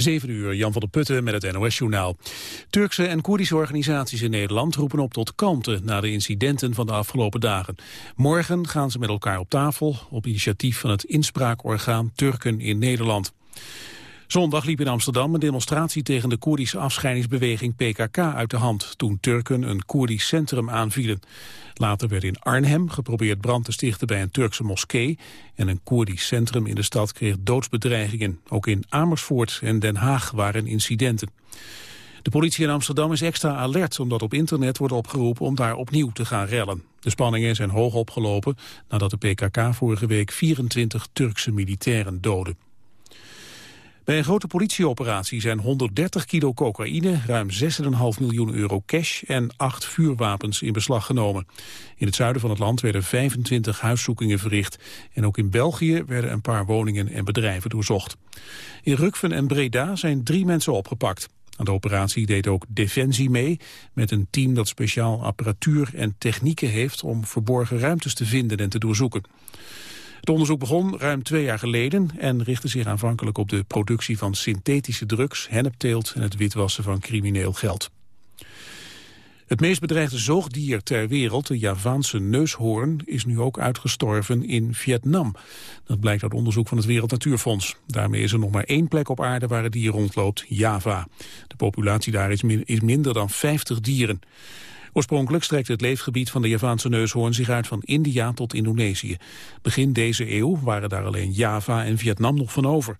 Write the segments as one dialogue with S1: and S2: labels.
S1: 7 uur, Jan van der Putten met het NOS-journaal. Turkse en Koerdische organisaties in Nederland roepen op tot kalmte... na de incidenten van de afgelopen dagen. Morgen gaan ze met elkaar op tafel... op initiatief van het inspraakorgaan Turken in Nederland. Zondag liep in Amsterdam een demonstratie tegen de Koerdische afscheidingsbeweging PKK uit de hand, toen Turken een Koerdisch centrum aanvielen. Later werd in Arnhem geprobeerd brand te stichten bij een Turkse moskee en een Koerdisch centrum in de stad kreeg doodsbedreigingen. Ook in Amersfoort en Den Haag waren incidenten. De politie in Amsterdam is extra alert omdat op internet wordt opgeroepen om daar opnieuw te gaan rellen. De spanningen zijn hoog opgelopen nadat de PKK vorige week 24 Turkse militairen doodde. Bij een grote politieoperatie zijn 130 kilo cocaïne, ruim 6,5 miljoen euro cash en acht vuurwapens in beslag genomen. In het zuiden van het land werden 25 huiszoekingen verricht. En ook in België werden een paar woningen en bedrijven doorzocht. In Rukven en Breda zijn drie mensen opgepakt. Aan de operatie deed ook Defensie mee, met een team dat speciaal apparatuur en technieken heeft om verborgen ruimtes te vinden en te doorzoeken. Het onderzoek begon ruim twee jaar geleden en richtte zich aanvankelijk op de productie van synthetische drugs, hennepteelt en het witwassen van crimineel geld. Het meest bedreigde zoogdier ter wereld, de Javaanse neushoorn, is nu ook uitgestorven in Vietnam. Dat blijkt uit onderzoek van het Wereld Natuurfonds. Daarmee is er nog maar één plek op aarde waar het dier rondloopt, Java. De populatie daar is, is minder dan 50 dieren. Oorspronkelijk strekt het leefgebied van de Javaanse neushoorn zich uit van India tot Indonesië. Begin deze eeuw waren daar alleen Java en Vietnam nog van over.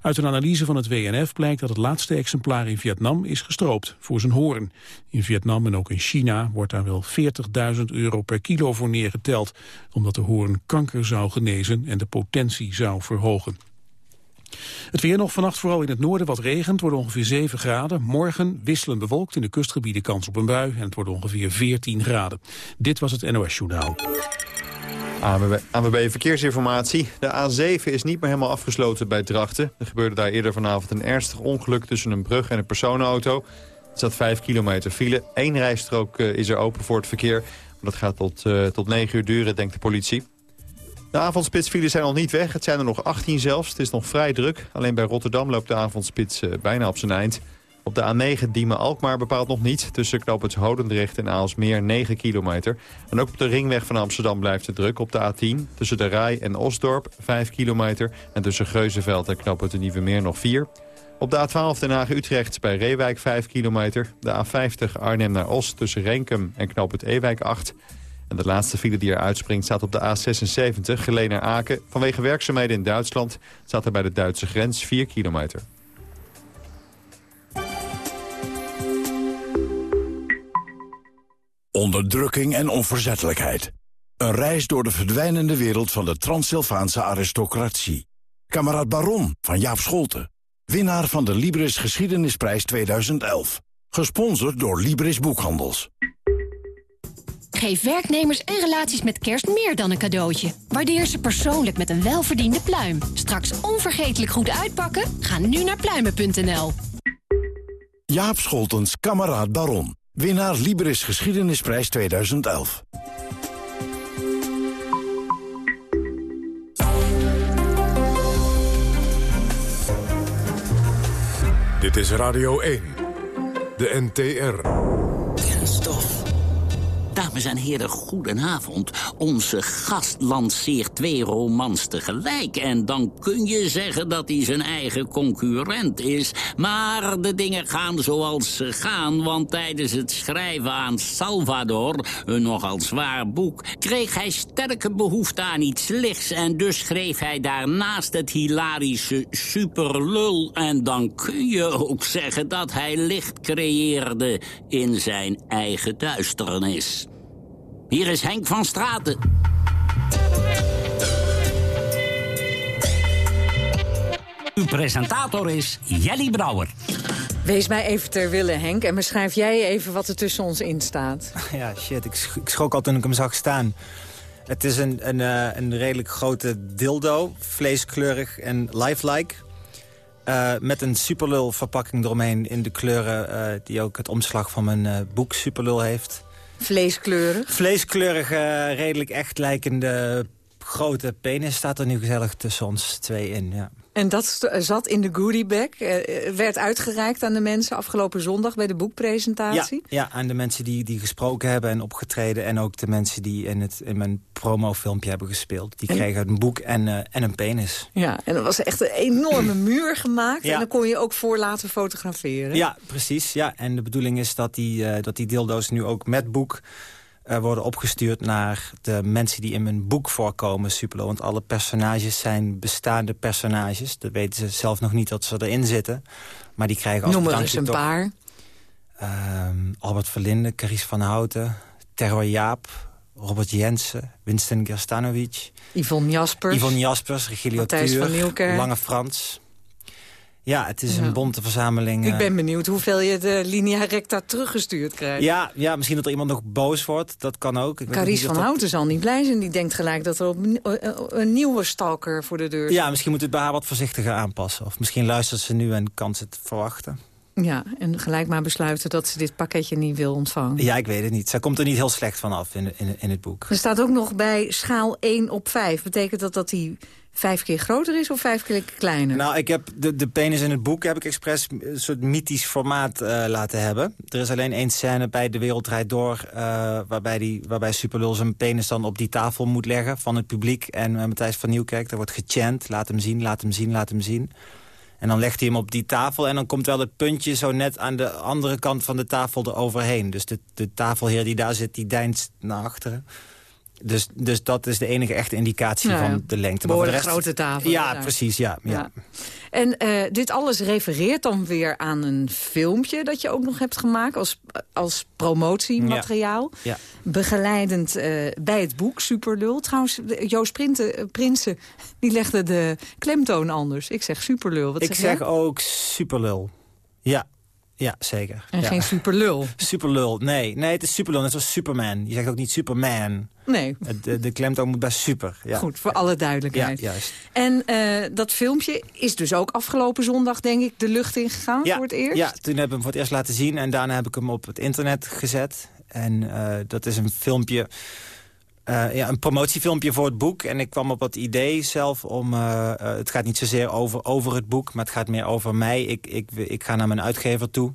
S1: Uit een analyse van het WNF blijkt dat het laatste exemplaar in Vietnam is gestroopt voor zijn hoorn. In Vietnam en ook in China wordt daar wel 40.000 euro per kilo voor neergeteld, omdat de hoorn kanker zou genezen en de potentie zou verhogen. Het weer nog vannacht vooral in het noorden wat regent, wordt ongeveer 7 graden. Morgen wisselen bewolkt in de kustgebieden kans op een bui en het wordt ongeveer 14 graden. Dit was het NOS Journaal.
S2: ANWB, Verkeersinformatie. De A7 is niet meer helemaal afgesloten bij Drachten. Er gebeurde daar eerder vanavond een ernstig ongeluk tussen een brug en een personenauto. Er staat 5 kilometer file. Eén rijstrook eh, is er open voor het verkeer. Dat gaat tot, uh, tot 9 uur duren, denkt de politie. De avondspitsfiles zijn nog niet weg. Het zijn er nog 18 zelfs. Het is nog vrij druk. Alleen bij Rotterdam loopt de avondspits uh, bijna op zijn eind. Op de A9 Diemen-Alkmaar bepaalt nog niet. Tussen knooppunt Hodendrecht en Aalsmeer 9 kilometer. En ook op de ringweg van Amsterdam blijft het druk. Op de A10 tussen de Rij en Osdorp 5 kilometer. En tussen Geuzenveld en knooppunt de Nieuwe Meer nog 4. Op de A12 Den Haag-Utrecht bij Reewijk 5 kilometer. De A50 Arnhem naar Os tussen Renkum en knooppunt Ewijk 8. En de laatste file die er uitspringt staat op de A76, geleen naar Aken. Vanwege werkzaamheden in Duitsland staat er bij de Duitse grens 4 kilometer.
S3: Onderdrukking en onverzettelijkheid. Een reis door de verdwijnende wereld van de Transsylvaanse aristocratie. Kamerad Baron van Jaap Scholten. Winnaar van de Libris Geschiedenisprijs 2011. Gesponsord door Libris Boekhandels.
S4: Geef werknemers en relaties met kerst meer dan een cadeautje. Waardeer ze persoonlijk met een welverdiende pluim. Straks onvergetelijk goed uitpakken? Ga nu naar pluimen.nl.
S3: Jaap Scholtens, kameraad Baron. Winnaar Libris Geschiedenisprijs 2011.
S5: Dit is Radio 1. De NTR.
S6: Dames en heren, goedenavond. Onze gast lanceert twee romans tegelijk... en dan kun je zeggen dat hij zijn eigen concurrent is. Maar de dingen gaan zoals ze gaan... want tijdens het schrijven aan Salvador, een nogal zwaar boek... kreeg hij sterke behoefte aan iets lichts... en dus schreef hij daarnaast het hilarische superlul... en dan kun je ook zeggen dat hij licht creëerde in zijn eigen duisternis. Hier is Henk van Straten. Uw presentator is Jelly Brouwer.
S7: Wees mij even ter wille, Henk, en beschrijf jij even wat er tussen ons in staat.
S8: Ja, shit, ik, sch ik schrok al toen ik hem zag staan. Het is een, een, uh, een redelijk grote dildo, vleeskleurig en lifelike. Uh, met een superlul verpakking eromheen in de kleuren... Uh, die ook het omslag van mijn boek Superlul heeft.
S7: Vleeskleurig?
S8: Vleeskleurig, uh, redelijk echt lijkende grote penis staat er nu gezellig tussen ons twee in, ja.
S7: En dat st- zat in de goodiebag. eh, werd uitgereikt aan de mensen afgelopen zondag bij de
S8: Ja,
S7: boekpresentatie.
S8: ja, aan de mensen die, die gesproken hebben en opgetreden... en ook de mensen die in, het, in mijn promofilmpje hebben gespeeld. Die
S7: En-
S8: kregen een boek en, eh, en een penis.
S7: Ja, en er was echt een enorme muur gemaakt.
S8: Ja.
S7: En dan kon je ook voor laten fotograferen.
S8: Ja, precies. Ja. En de bedoeling is dat die, eh, dat die dildo's nu ook met boek... eh, worden opgestuurd naar de mensen die in mijn boek voorkomen, Superlo. Want alle personages zijn bestaande personages. Dat weten ze zelf nog niet dat ze erin zitten. Maar die krijgen als
S7: Noem er eens een
S8: toch...
S7: paar.
S8: Ehm, Albert Verlinde, Carice van Houten, Terror Jaap, Robert Jensen, Winston Gerstanovic,
S7: Yvonne Jaspers.
S8: Yvonne Jaspers, Regilio Tuur. Lange Frans. Ja, het is
S7: Ja.
S8: een bonte verzameling.
S7: Ik
S8: eh,
S7: ben benieuwd hoeveel je de linea recta teruggestuurd krijgt.
S8: ja, ja, misschien dat er iemand nog boos wordt. Dat kan ook. Ik
S7: Carice van
S8: dat-
S7: Houten zal niet blij zijn. Die denkt gelijk dat er op een, eh, een nieuwe stalker voor de deur
S8: Ja, misschien moet het bij haar wat voorzichtiger aanpassen. Of misschien luistert ze nu en kan ze het verwachten.
S7: Ja, en gelijk maar besluiten dat ze dit pakketje niet wil ontvangen.
S8: Ja, ik weet het niet. Zij komt er niet heel slecht van af in, in, in het boek.
S7: Er staat ook nog bij schaal 1 op 5. Betekent dat dat die vijf keer groter is of vijf keer kleiner?
S8: Nou, ik heb de, de penis in het boek heb ik expres een soort mythisch formaat eh, laten hebben. Er is alleen één scène bij De Wereld Door... eh, waarbij, die, waarbij Superlul zijn penis dan op die tafel moet leggen van het publiek. En uh, Matthijs van Nieuwkerk, daar wordt gechant. Laat hem zien, laat hem zien, laat hem zien. En dan legt hij hem op die tafel en dan komt wel het puntje zo net aan de andere kant van de tafel eroverheen. Dus de, de tafelheer die daar zit, die deinst naar achteren. Dus, dus dat is de enige echte indicatie
S7: Nou
S8: van de lengte. Maar voor de rest,
S7: grote tafel,
S8: Ja, precies, ja. ja.
S7: Ja. En eh, dit alles refereert dan weer aan een filmpje dat je ook nog hebt gemaakt als, als promotiemateriaal.
S8: Ja.
S7: Begeleidend eh, bij het boek Superlul. Trouwens, Joost Printen, eh, Prinsen die legde de klemtoon anders. Ik zeg Superlul. Wat
S8: Ik
S7: zeg,
S8: zeg ook superlul. Ja, ja zeker.
S7: En
S8: ja.
S7: geen Superlul.
S8: Superlul, nee. Nee, het is superlul, net zoals Superman. Je zegt ook niet Superman.
S7: Nee,
S8: De, de klemtoon moet bij super. Ja.
S7: goed, voor alle
S8: Ja,
S7: duidelijkheid.
S8: juist.
S7: En eh, dat filmpje is dus ook afgelopen zondag, denk ik, de lucht ingegaan
S8: Ja,
S7: voor het eerst.
S8: Ja, toen heb ik hem voor het eerst laten zien. En daarna heb ik hem op het internet gezet. En eh, dat is een filmpje... eh, ja, een promotiefilmpje voor het boek. En ik kwam op het idee zelf om... eh, eh, het gaat niet zozeer over, over het boek, maar het gaat meer over mij. Ik, ik, ik ga naar mijn uitgever toe.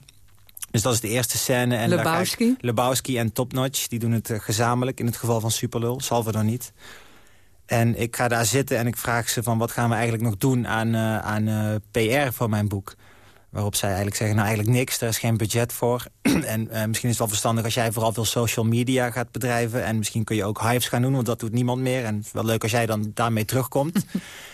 S8: Dus dat is de eerste scène. En daar ga ik-
S7: Lebowski.
S8: Lebowski en Topnotch, die doen het gezamenlijk. In het geval van Superlul, Salvador niet. En ik ga daar zitten en ik vraag ze van... wat gaan we eigenlijk nog doen aan, aan PR voor mijn boek? Waarop zij eigenlijk zeggen, nou eigenlijk niks, daar is geen budget voor. en eh, misschien is het wel verstandig als jij vooral veel social media gaat bedrijven. En misschien kun je ook hives gaan doen, want dat doet niemand meer. En het is wel leuk als jij dan daarmee terugkomt.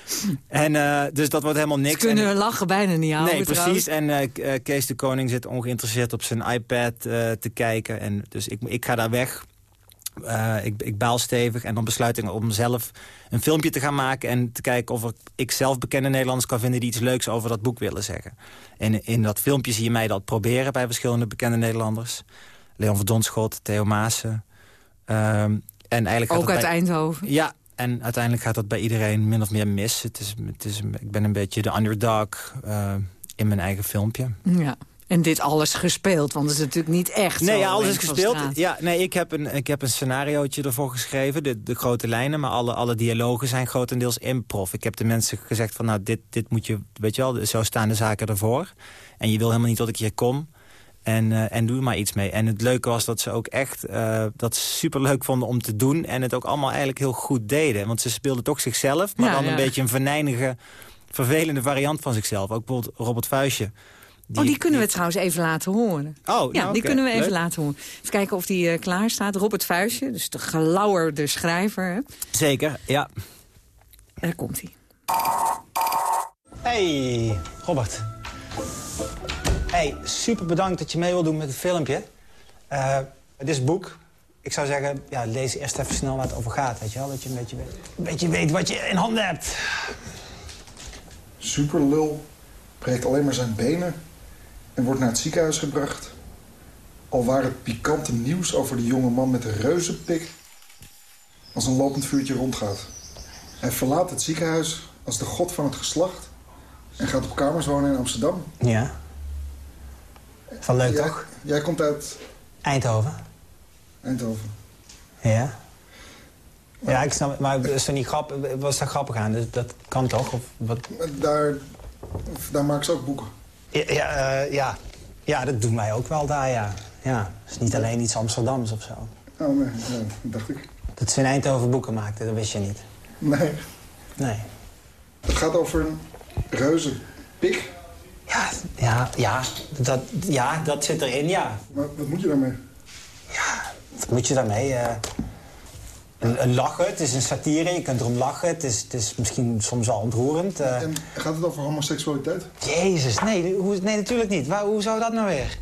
S8: en eh, dus dat wordt helemaal niks.
S7: Ze kunnen
S8: En-
S7: lachen bijna niet houden.
S8: Nee,
S7: trouwens.
S8: precies. En eh, Kees de Koning zit ongeïnteresseerd op zijn iPad te kijken. En dus ik, ik ga daar weg. Eh, ik, ik baal stevig en dan besluit ik om zelf een filmpje te gaan maken... en te kijken of ik, ik zelf bekende Nederlanders kan vinden... die iets leuks over dat boek willen zeggen. En in dat filmpje zie je mij dat proberen bij verschillende bekende Nederlanders. Leon van Donschot, Theo Maassen. Ehm, en eigenlijk
S7: Ook uit
S8: bij-
S7: Eindhoven.
S8: ja, en uiteindelijk gaat dat bij iedereen min of meer mis. Het is, het is, ik ben een beetje de underdog eh, in mijn eigen filmpje.
S7: Ja. En dit alles gespeeld, want het is natuurlijk niet echt
S8: Nee, ja, alles is gespeeld. Ja, nee, ik heb een, ik heb een scenariootje ervoor geschreven, de, de grote lijnen. Maar alle, alle dialogen zijn grotendeels improv. Ik heb de mensen gezegd van, nou, dit, dit moet je, weet je wel, zo staan de zaken ervoor. En je wil helemaal niet dat ik hier kom. En, eh, en doe er maar iets mee. En het leuke was dat ze ook echt uh, dat superleuk vonden om te doen. En het ook allemaal eigenlijk heel goed deden. Want ze speelden toch zichzelf, maar
S7: Ja,
S8: dan
S7: ja.
S8: een beetje een venijnige, vervelende variant van zichzelf. Ook bijvoorbeeld Robert
S7: Oh, die kunnen we trouwens even laten horen.
S8: Oh,
S7: ja,
S8: nou,
S7: die
S8: oké,
S7: kunnen we even
S8: leuk.
S7: laten horen. Even kijken of die eh, klaar staat. Robert Vuistje, dus de gelauwerde schrijver. Hè?
S8: Zeker, ja.
S7: Daar komt hij.
S8: Hey, Robert. Hey, super bedankt dat je mee wil doen met het filmpje. Eh, het is een boek. Ik zou zeggen, ja, lees eerst even snel waar het over gaat, weet je wel? Dat je een beetje weet, een beetje weet wat je in handen hebt.
S9: Superlul breekt alleen maar zijn benen en wordt naar het ziekenhuis gebracht. Al waar het pikante nieuws over de jonge man met de reuzenpik als een lopend vuurtje rondgaat. Hij verlaat het ziekenhuis als de god van het geslacht en gaat op kamers wonen in Amsterdam.
S8: Ja. Van leuk,
S9: jij,
S8: toch?
S9: Jij komt uit
S8: Eindhoven.
S9: Eindhoven.
S8: Ja. Ja, ik snap het. Maar is er niet grappig, was daar grappig aan? Dus dat kan toch? Of wat?
S9: Daar, daar maken ze ook boeken.
S8: Ja, ja, eh, ja. ja, dat doen wij ook wel daar, ja. ja. Het is niet alleen iets Amsterdams of zo.
S9: Oh, nee, nee, dat dacht ik.
S8: Dat ze in Eindhoven boeken maakten, dat wist je niet.
S9: Nee.
S8: Nee.
S9: Het gaat over een reuze pik.
S8: Ja, ja, ja, dat, ja, dat zit erin, ja.
S9: Maar wat moet je daarmee?
S8: Wat moet je daarmee? eh? Een, een lachen, het is een satire, je kunt erom lachen. Het is, het is misschien soms wel ontroerend. eh.
S9: En gaat het over homoseksualiteit?
S8: Jezus, nee, hoe, nee, natuurlijk niet. Waar, hoe zou dat nou weer?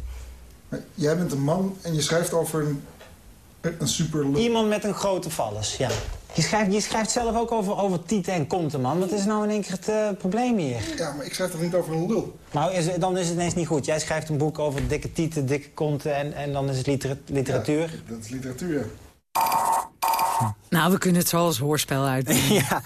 S9: Maar Jij bent een man en je schrijft over een, een super...
S8: Iemand met een grote vallus, ja. Je schrijft, je schrijft zelf ook over, over tieten en konten, man. Wat is nou in één keer het eh, probleem hier?
S9: Ja, maar ik schrijf toch niet over een lul?
S8: Nou, is, dan is het ineens niet goed. Jij schrijft een boek over dikke tieten, dikke konten en, en dan is het litera- literatuur.
S9: Dat is literatuur, ja.
S7: Nou, we kunnen het zo als hoorspel uit.
S8: ja,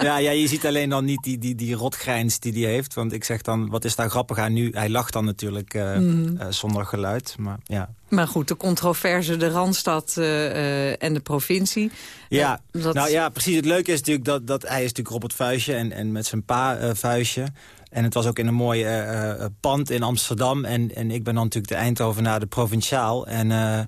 S8: ja, ja, je ziet alleen dan niet die, die, die rotgrijns die hij heeft. Want ik zeg dan, wat is daar grappig aan nu? Hij lacht dan natuurlijk eh,
S7: Mhm.
S8: eh, zonder geluid. Maar ja,
S7: Maar goed, de controverse, de Randstad eh, eh, en de provincie.
S8: Ja,
S7: dat-
S8: nou ja, precies. Het leuke is natuurlijk dat, dat hij is natuurlijk Robert Vuistje en, en met zijn pa Vuistje. En het was ook in een mooi eh, eh, pand in Amsterdam. En, en ik ben dan natuurlijk de Eindhovenaar, de provinciaal. En eh,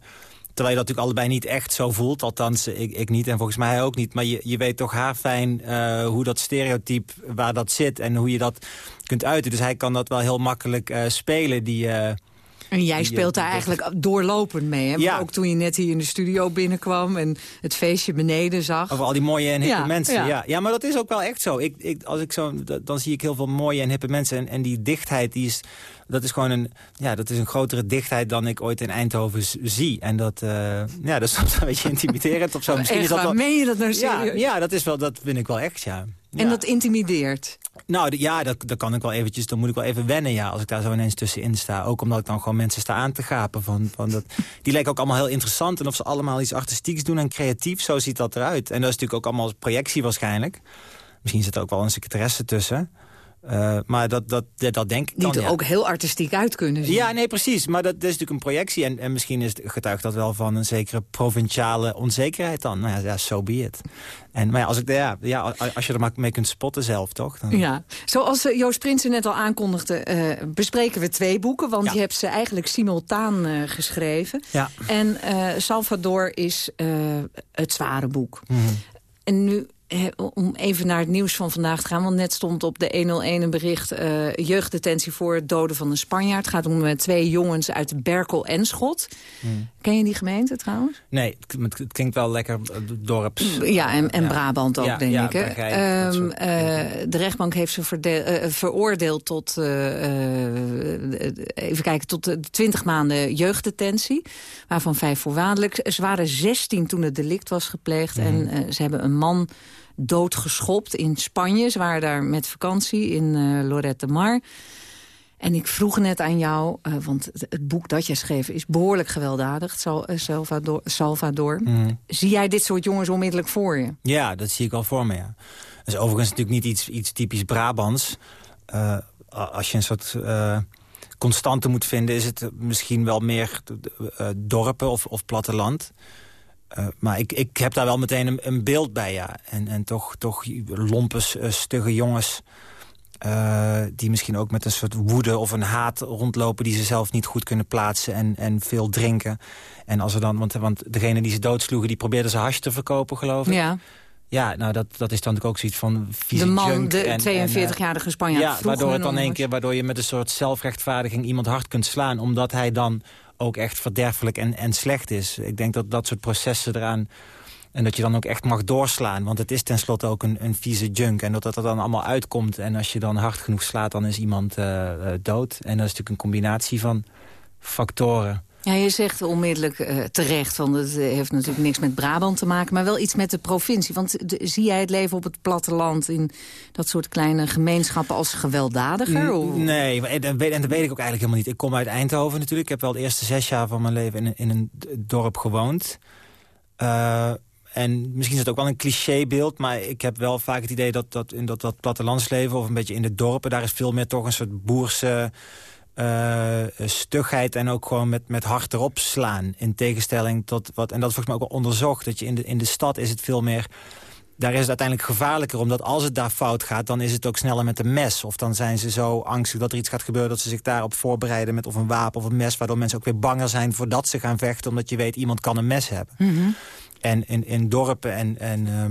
S8: terwijl je dat natuurlijk allebei niet echt zo voelt. Althans, ik, ik niet en volgens mij hij ook niet. Maar je, je weet toch haarfijn eh hoe dat stereotype, waar dat zit. En hoe je dat kunt uiten. Dus hij kan dat wel heel makkelijk eh, spelen, die... eh,
S7: En jij speelt daar eigenlijk doorlopend mee. Hè?
S8: Ja.
S7: Ook toen je net hier in de studio binnenkwam en het feestje beneden zag.
S8: Over al die mooie en hippe
S7: Ja,
S8: mensen.
S7: ja.
S8: Ja. Ja. maar dat is ook wel echt zo. Ik, ik, als ik zo da- dan zie ik heel veel mooie en hippe mensen. En, en die dichtheid, die is, dat is gewoon een, ja, dat is een grotere dichtheid dan ik ooit in Eindhoven zie. En dat, eh, ja, dat is soms een beetje intimiderend of zo. Misschien
S7: Echt,
S8: is dat
S7: waar
S8: wel,
S7: meen je dat nou
S8: ja,
S7: serieus?
S8: ja, dat is wel, dat vind ik wel echt, ja.
S7: En
S8: Ja.
S7: dat intimideert.
S8: Nou, ja, dat, dat kan ik wel eventjes, dan moet ik wel even wennen, ja, als ik daar zo ineens tussenin sta. Ook omdat ik dan gewoon mensen sta aan te gapen. Van, van dat, die lijken ook allemaal heel interessant. En of ze allemaal iets artistieks doen en creatief, zo ziet dat eruit. En dat is natuurlijk ook allemaal projectie waarschijnlijk. Misschien zit er ook wel een secretaresse tussen. Eh, maar dat, dat, dat, dat denk ik
S7: Die er
S8: ja.
S7: ook heel artistiek uit kunnen zien.
S8: Ja, nee, precies. Maar dat, dat is natuurlijk een projectie. En, en misschien is, getuigt dat wel van een zekere provinciale onzekerheid dan. Nou ja, ja so be it. En, maar ja, als, ik, ja, ja, als je er maar mee kunt spotten zelf, toch? Dan,
S7: Ja, zoals eh, Joost Prinsen net al aankondigde, eh, bespreken we twee boeken. Want
S8: Ja.
S7: je hebt ze eigenlijk simultaan geschreven.
S8: Ja.
S7: En Salvador is het zware boek.
S8: Mhm.
S7: En nu, om even naar het nieuws van vandaag te gaan... want net stond op de 101 een bericht... eh, jeugddetentie voor het doden van een Spanjaard. Het gaat om eh, twee jongens uit Berkel en Schot.
S8: Mhm.
S7: Ken je die gemeente trouwens?
S8: Nee, het, het klinkt wel lekker eh, dorps.
S7: Ja, en, en Brabant ook,
S8: Ja,
S7: denk
S8: ja,
S7: ik. Hè? Ehm, eh, de rechtbank heeft ze veroordeeld tot, even kijken, tot eh, 20 maanden jeugddetentie. Waarvan vijf voorwaardelijk. Ze waren 16 toen het delict was gepleegd.
S8: Mhm.
S7: En ze hebben een man doodgeschopt in Spanje. Ze waren daar met vakantie in eh Lorette de Mar. En ik vroeg net aan jou, eh, want het, het boek dat jij schreef is behoorlijk gewelddadig, eh, Salvador. Salvador.
S8: Mhm.
S7: Zie jij dit soort jongens onmiddellijk voor je?
S8: Ja, dat zie ik al voor me, ja. Dat is overigens natuurlijk niet iets, iets typisch Brabants. Als je een soort eh, constante moet vinden... is het misschien wel meer dorpen of, of platteland. Eh, maar ik, ik heb daar wel meteen een, een beeld bij, ja. En, en toch, toch lompe, eh, stugge jongens... eh, die misschien ook met een soort woede of een haat rondlopen... die ze zelf niet goed kunnen plaatsen en, en veel drinken. En als er dan, want, want degene die ze doodsloegen... die probeerden ze hash te verkopen, geloof ik.
S7: Ja,
S8: Ja, nou dat, dat is dan natuurlijk ook zoiets van vieze
S7: de man, de
S8: en- en,
S7: 42-jarige Spanjaard.
S8: ja, waardoor het dan
S7: eens.
S8: keer, waardoor je met een soort zelfrechtvaardiging iemand hard kunt slaan, omdat hij dan ook echt verderfelijk en, en slecht is. Ik denk dat dat soort processen eraan en dat je dan ook echt mag doorslaan, want het is tenslotte ook een, een vieze junk en dat dat er dan allemaal uitkomt en als je dan hard genoeg slaat, dan is iemand eh, eh, dood. En dat is natuurlijk een combinatie van factoren.
S7: Ja, je zegt onmiddellijk eh, terecht, want het eh, heeft natuurlijk niks met Brabant te maken... maar wel iets met de provincie. Want de- zie jij het leven op het platteland in dat soort kleine gemeenschappen als gewelddadiger? Of-
S8: Nee, maar- en dat, weet, en dat weet ik ook eigenlijk helemaal niet. Ik kom uit Eindhoven natuurlijk. Ik heb wel de eerste zes jaar van mijn leven in een, in een dorp gewoond. Eh, en misschien is het ook wel een clichébeeld... maar ik heb wel vaak het idee dat, dat in dat, dat plattelandsleven... of een beetje in de dorpen... daar is veel meer toch een soort boerse uh, stugheid en ook gewoon met, met hard erop slaan. In tegenstelling tot wat, en dat is volgens mij ook wel onderzocht, dat je in de, in de stad is het veel meer daar is het uiteindelijk gevaarlijker. Omdat als het daar fout gaat, dan is het ook sneller met een mes. Of dan zijn ze zo angstig dat er iets gaat gebeuren... dat ze zich daarop voorbereiden met of een wapen of een mes... waardoor mensen ook weer banger zijn voordat ze gaan vechten... omdat je weet, iemand kan een mes hebben.
S7: Mhm.
S8: En in, in dorpen en... en uh,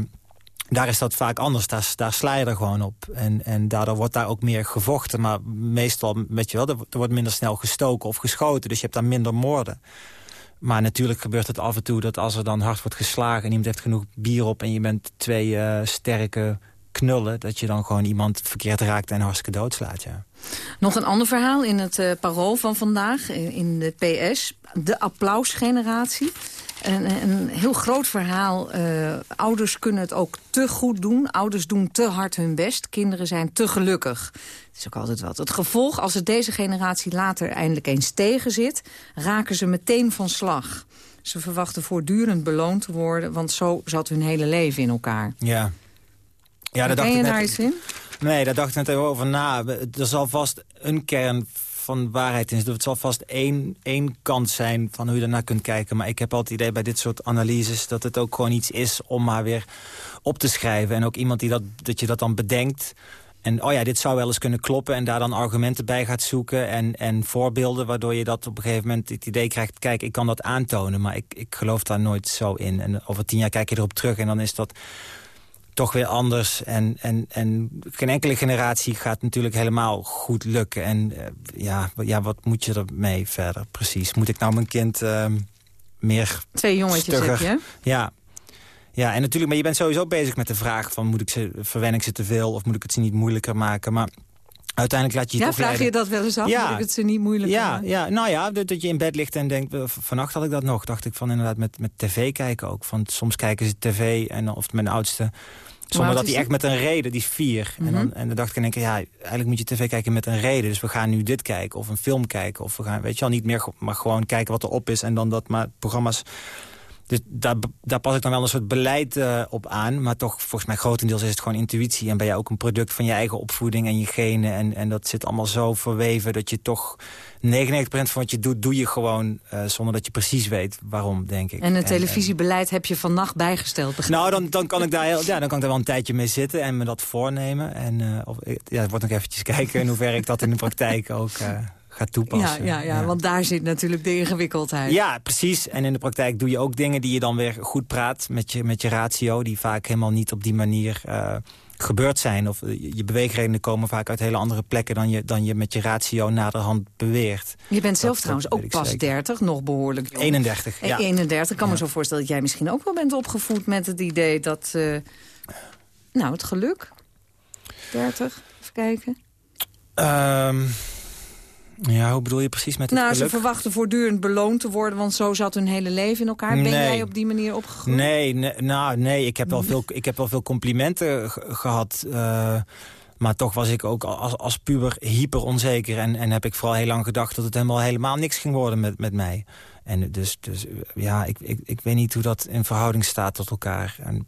S8: daar is dat vaak anders. Daar, daar sla je er gewoon op. En, en daardoor wordt daar ook meer gevochten. Maar meestal, weet je wel, er, wordt minder snel gestoken of geschoten. Dus je hebt daar minder moorden. Maar natuurlijk gebeurt het af en toe dat als er dan hard wordt geslagen... en iemand heeft genoeg bier op en je bent twee uh, sterke knullen... dat je dan gewoon iemand verkeerd raakt en hartstikke doodslaat, ja.
S7: Nog een ander verhaal in het uh, parool van vandaag, in de PS. De applausgeneratie. Een, een heel groot verhaal. Uh, ouders kunnen het ook te goed doen. Ouders doen te hard hun best. Kinderen zijn te gelukkig. Het is ook altijd wat. Het gevolg, als het deze generatie later eindelijk eens tegenzit... raken ze meteen van slag. Ze verwachten voortdurend beloond te worden... want zo zat hun hele leven in elkaar.
S8: Ja. ja
S7: daar dacht je daar iets in?
S8: Nee, daar dacht ik net even over na. Er zal vast een kern van waarheid in. Het zal vast één, één kant zijn van hoe je daarnaar kunt kijken. Maar ik heb altijd het idee bij dit soort analyses... dat het ook gewoon iets is om maar weer op te schrijven. En ook iemand die dat, dat je dat dan bedenkt... En oh ja, dit zou wel eens kunnen kloppen en daar dan argumenten bij gaat zoeken... en, en voorbeelden, waardoor je dat op een gegeven moment het idee krijgt... kijk, ik kan dat aantonen, maar ik, ik geloof daar nooit zo in. En over tien jaar kijk je erop terug en dan is dat toch weer anders. En, en, en geen enkele generatie gaat natuurlijk helemaal goed lukken. En uh, ja, ja, wat moet je ermee verder precies? Moet ik nou mijn kind uh, meer
S7: Twee jongetjes
S8: stugger?
S7: heb je?
S8: Ja. Ja, en natuurlijk, maar je bent sowieso bezig met de vraag van... moet ik ze, verwen ik ze te veel of moet ik het ze niet moeilijker maken? Maar uiteindelijk laat je je
S7: ja,
S8: toch
S7: vraag
S8: leiden.
S7: je dat wel eens af?
S8: Ja.
S7: Ik het ze niet moeilijk
S8: Ja, ja, nou ja, dat, je in bed ligt en denkt... Vannacht had ik dat nog, dacht ik van inderdaad met, met tv kijken ook. Van, soms kijken ze tv, en, of mijn oudste... Zonder dat hij echt met een reden, die is vier. en, dan,
S7: Mhm.
S8: en dan dacht ik in één keer, ja, eigenlijk moet je tv kijken met een reden. Dus we gaan nu dit kijken, of een film kijken. Of we gaan, weet je wel, niet meer, maar gewoon kijken wat er op is. En dan dat maar programma's... Dus daar, daar pas ik dan wel een soort beleid eh, op aan. Maar toch, volgens mij grotendeels is het gewoon intuïtie. En ben jij ook een product van je eigen opvoeding en je genen. En, en dat zit allemaal zo verweven dat je toch... 99% van wat je doet, doe je gewoon eh, zonder dat je precies weet waarom, denk ik.
S7: En een televisiebeleid heb je vannacht bijgesteld.
S8: Nou, dan, dan, kan ik daar heel, ja, dan kan ik daar wel een tijdje mee zitten en me dat voornemen. En uh, of, ja, het wordt nog eventjes kijken in hoeverre ik dat in de praktijk ook uh, ga toepassen.
S7: Ja, ja, ja, want daar zit natuurlijk de ingewikkeldheid.
S8: Ja, precies. En in de praktijk doe je ook dingen die je dan weer goed praat met je, met je ratio... die vaak helemaal niet op die manier uh, gebeurd zijn. Of je beweegredenen komen vaak uit hele andere plekken... dan je, dan je met je ratio naderhand beweert.
S7: Je bent zelf
S8: dat,
S7: trouwens
S8: dat
S7: ook pas zeker. 30, nog behoorlijk jong.
S8: 31, ja.
S7: 31, ik kan
S8: ja.
S7: me zo voorstellen dat jij misschien ook wel bent opgevoed... met het idee dat, uh, nou, het geluk... 30, even kijken...
S8: Um, ja, hoe bedoel je precies met het
S7: nou,
S8: geluk?
S7: ze verwachten voortdurend beloond te worden... want zo zat hun hele leven in elkaar. Ben
S8: nee.
S7: jij op die manier opgegroeid?
S8: Nee, nee nou, nee ik, heb wel veel, ik heb wel veel complimenten gehad... Uh, maar toch was ik ook als, als puber hyper onzeker. En, en heb ik vooral heel lang gedacht dat het helemaal, helemaal niks ging worden met, met mij. En dus, dus ja, ik, ik, ik weet niet hoe dat in verhouding staat tot elkaar. En,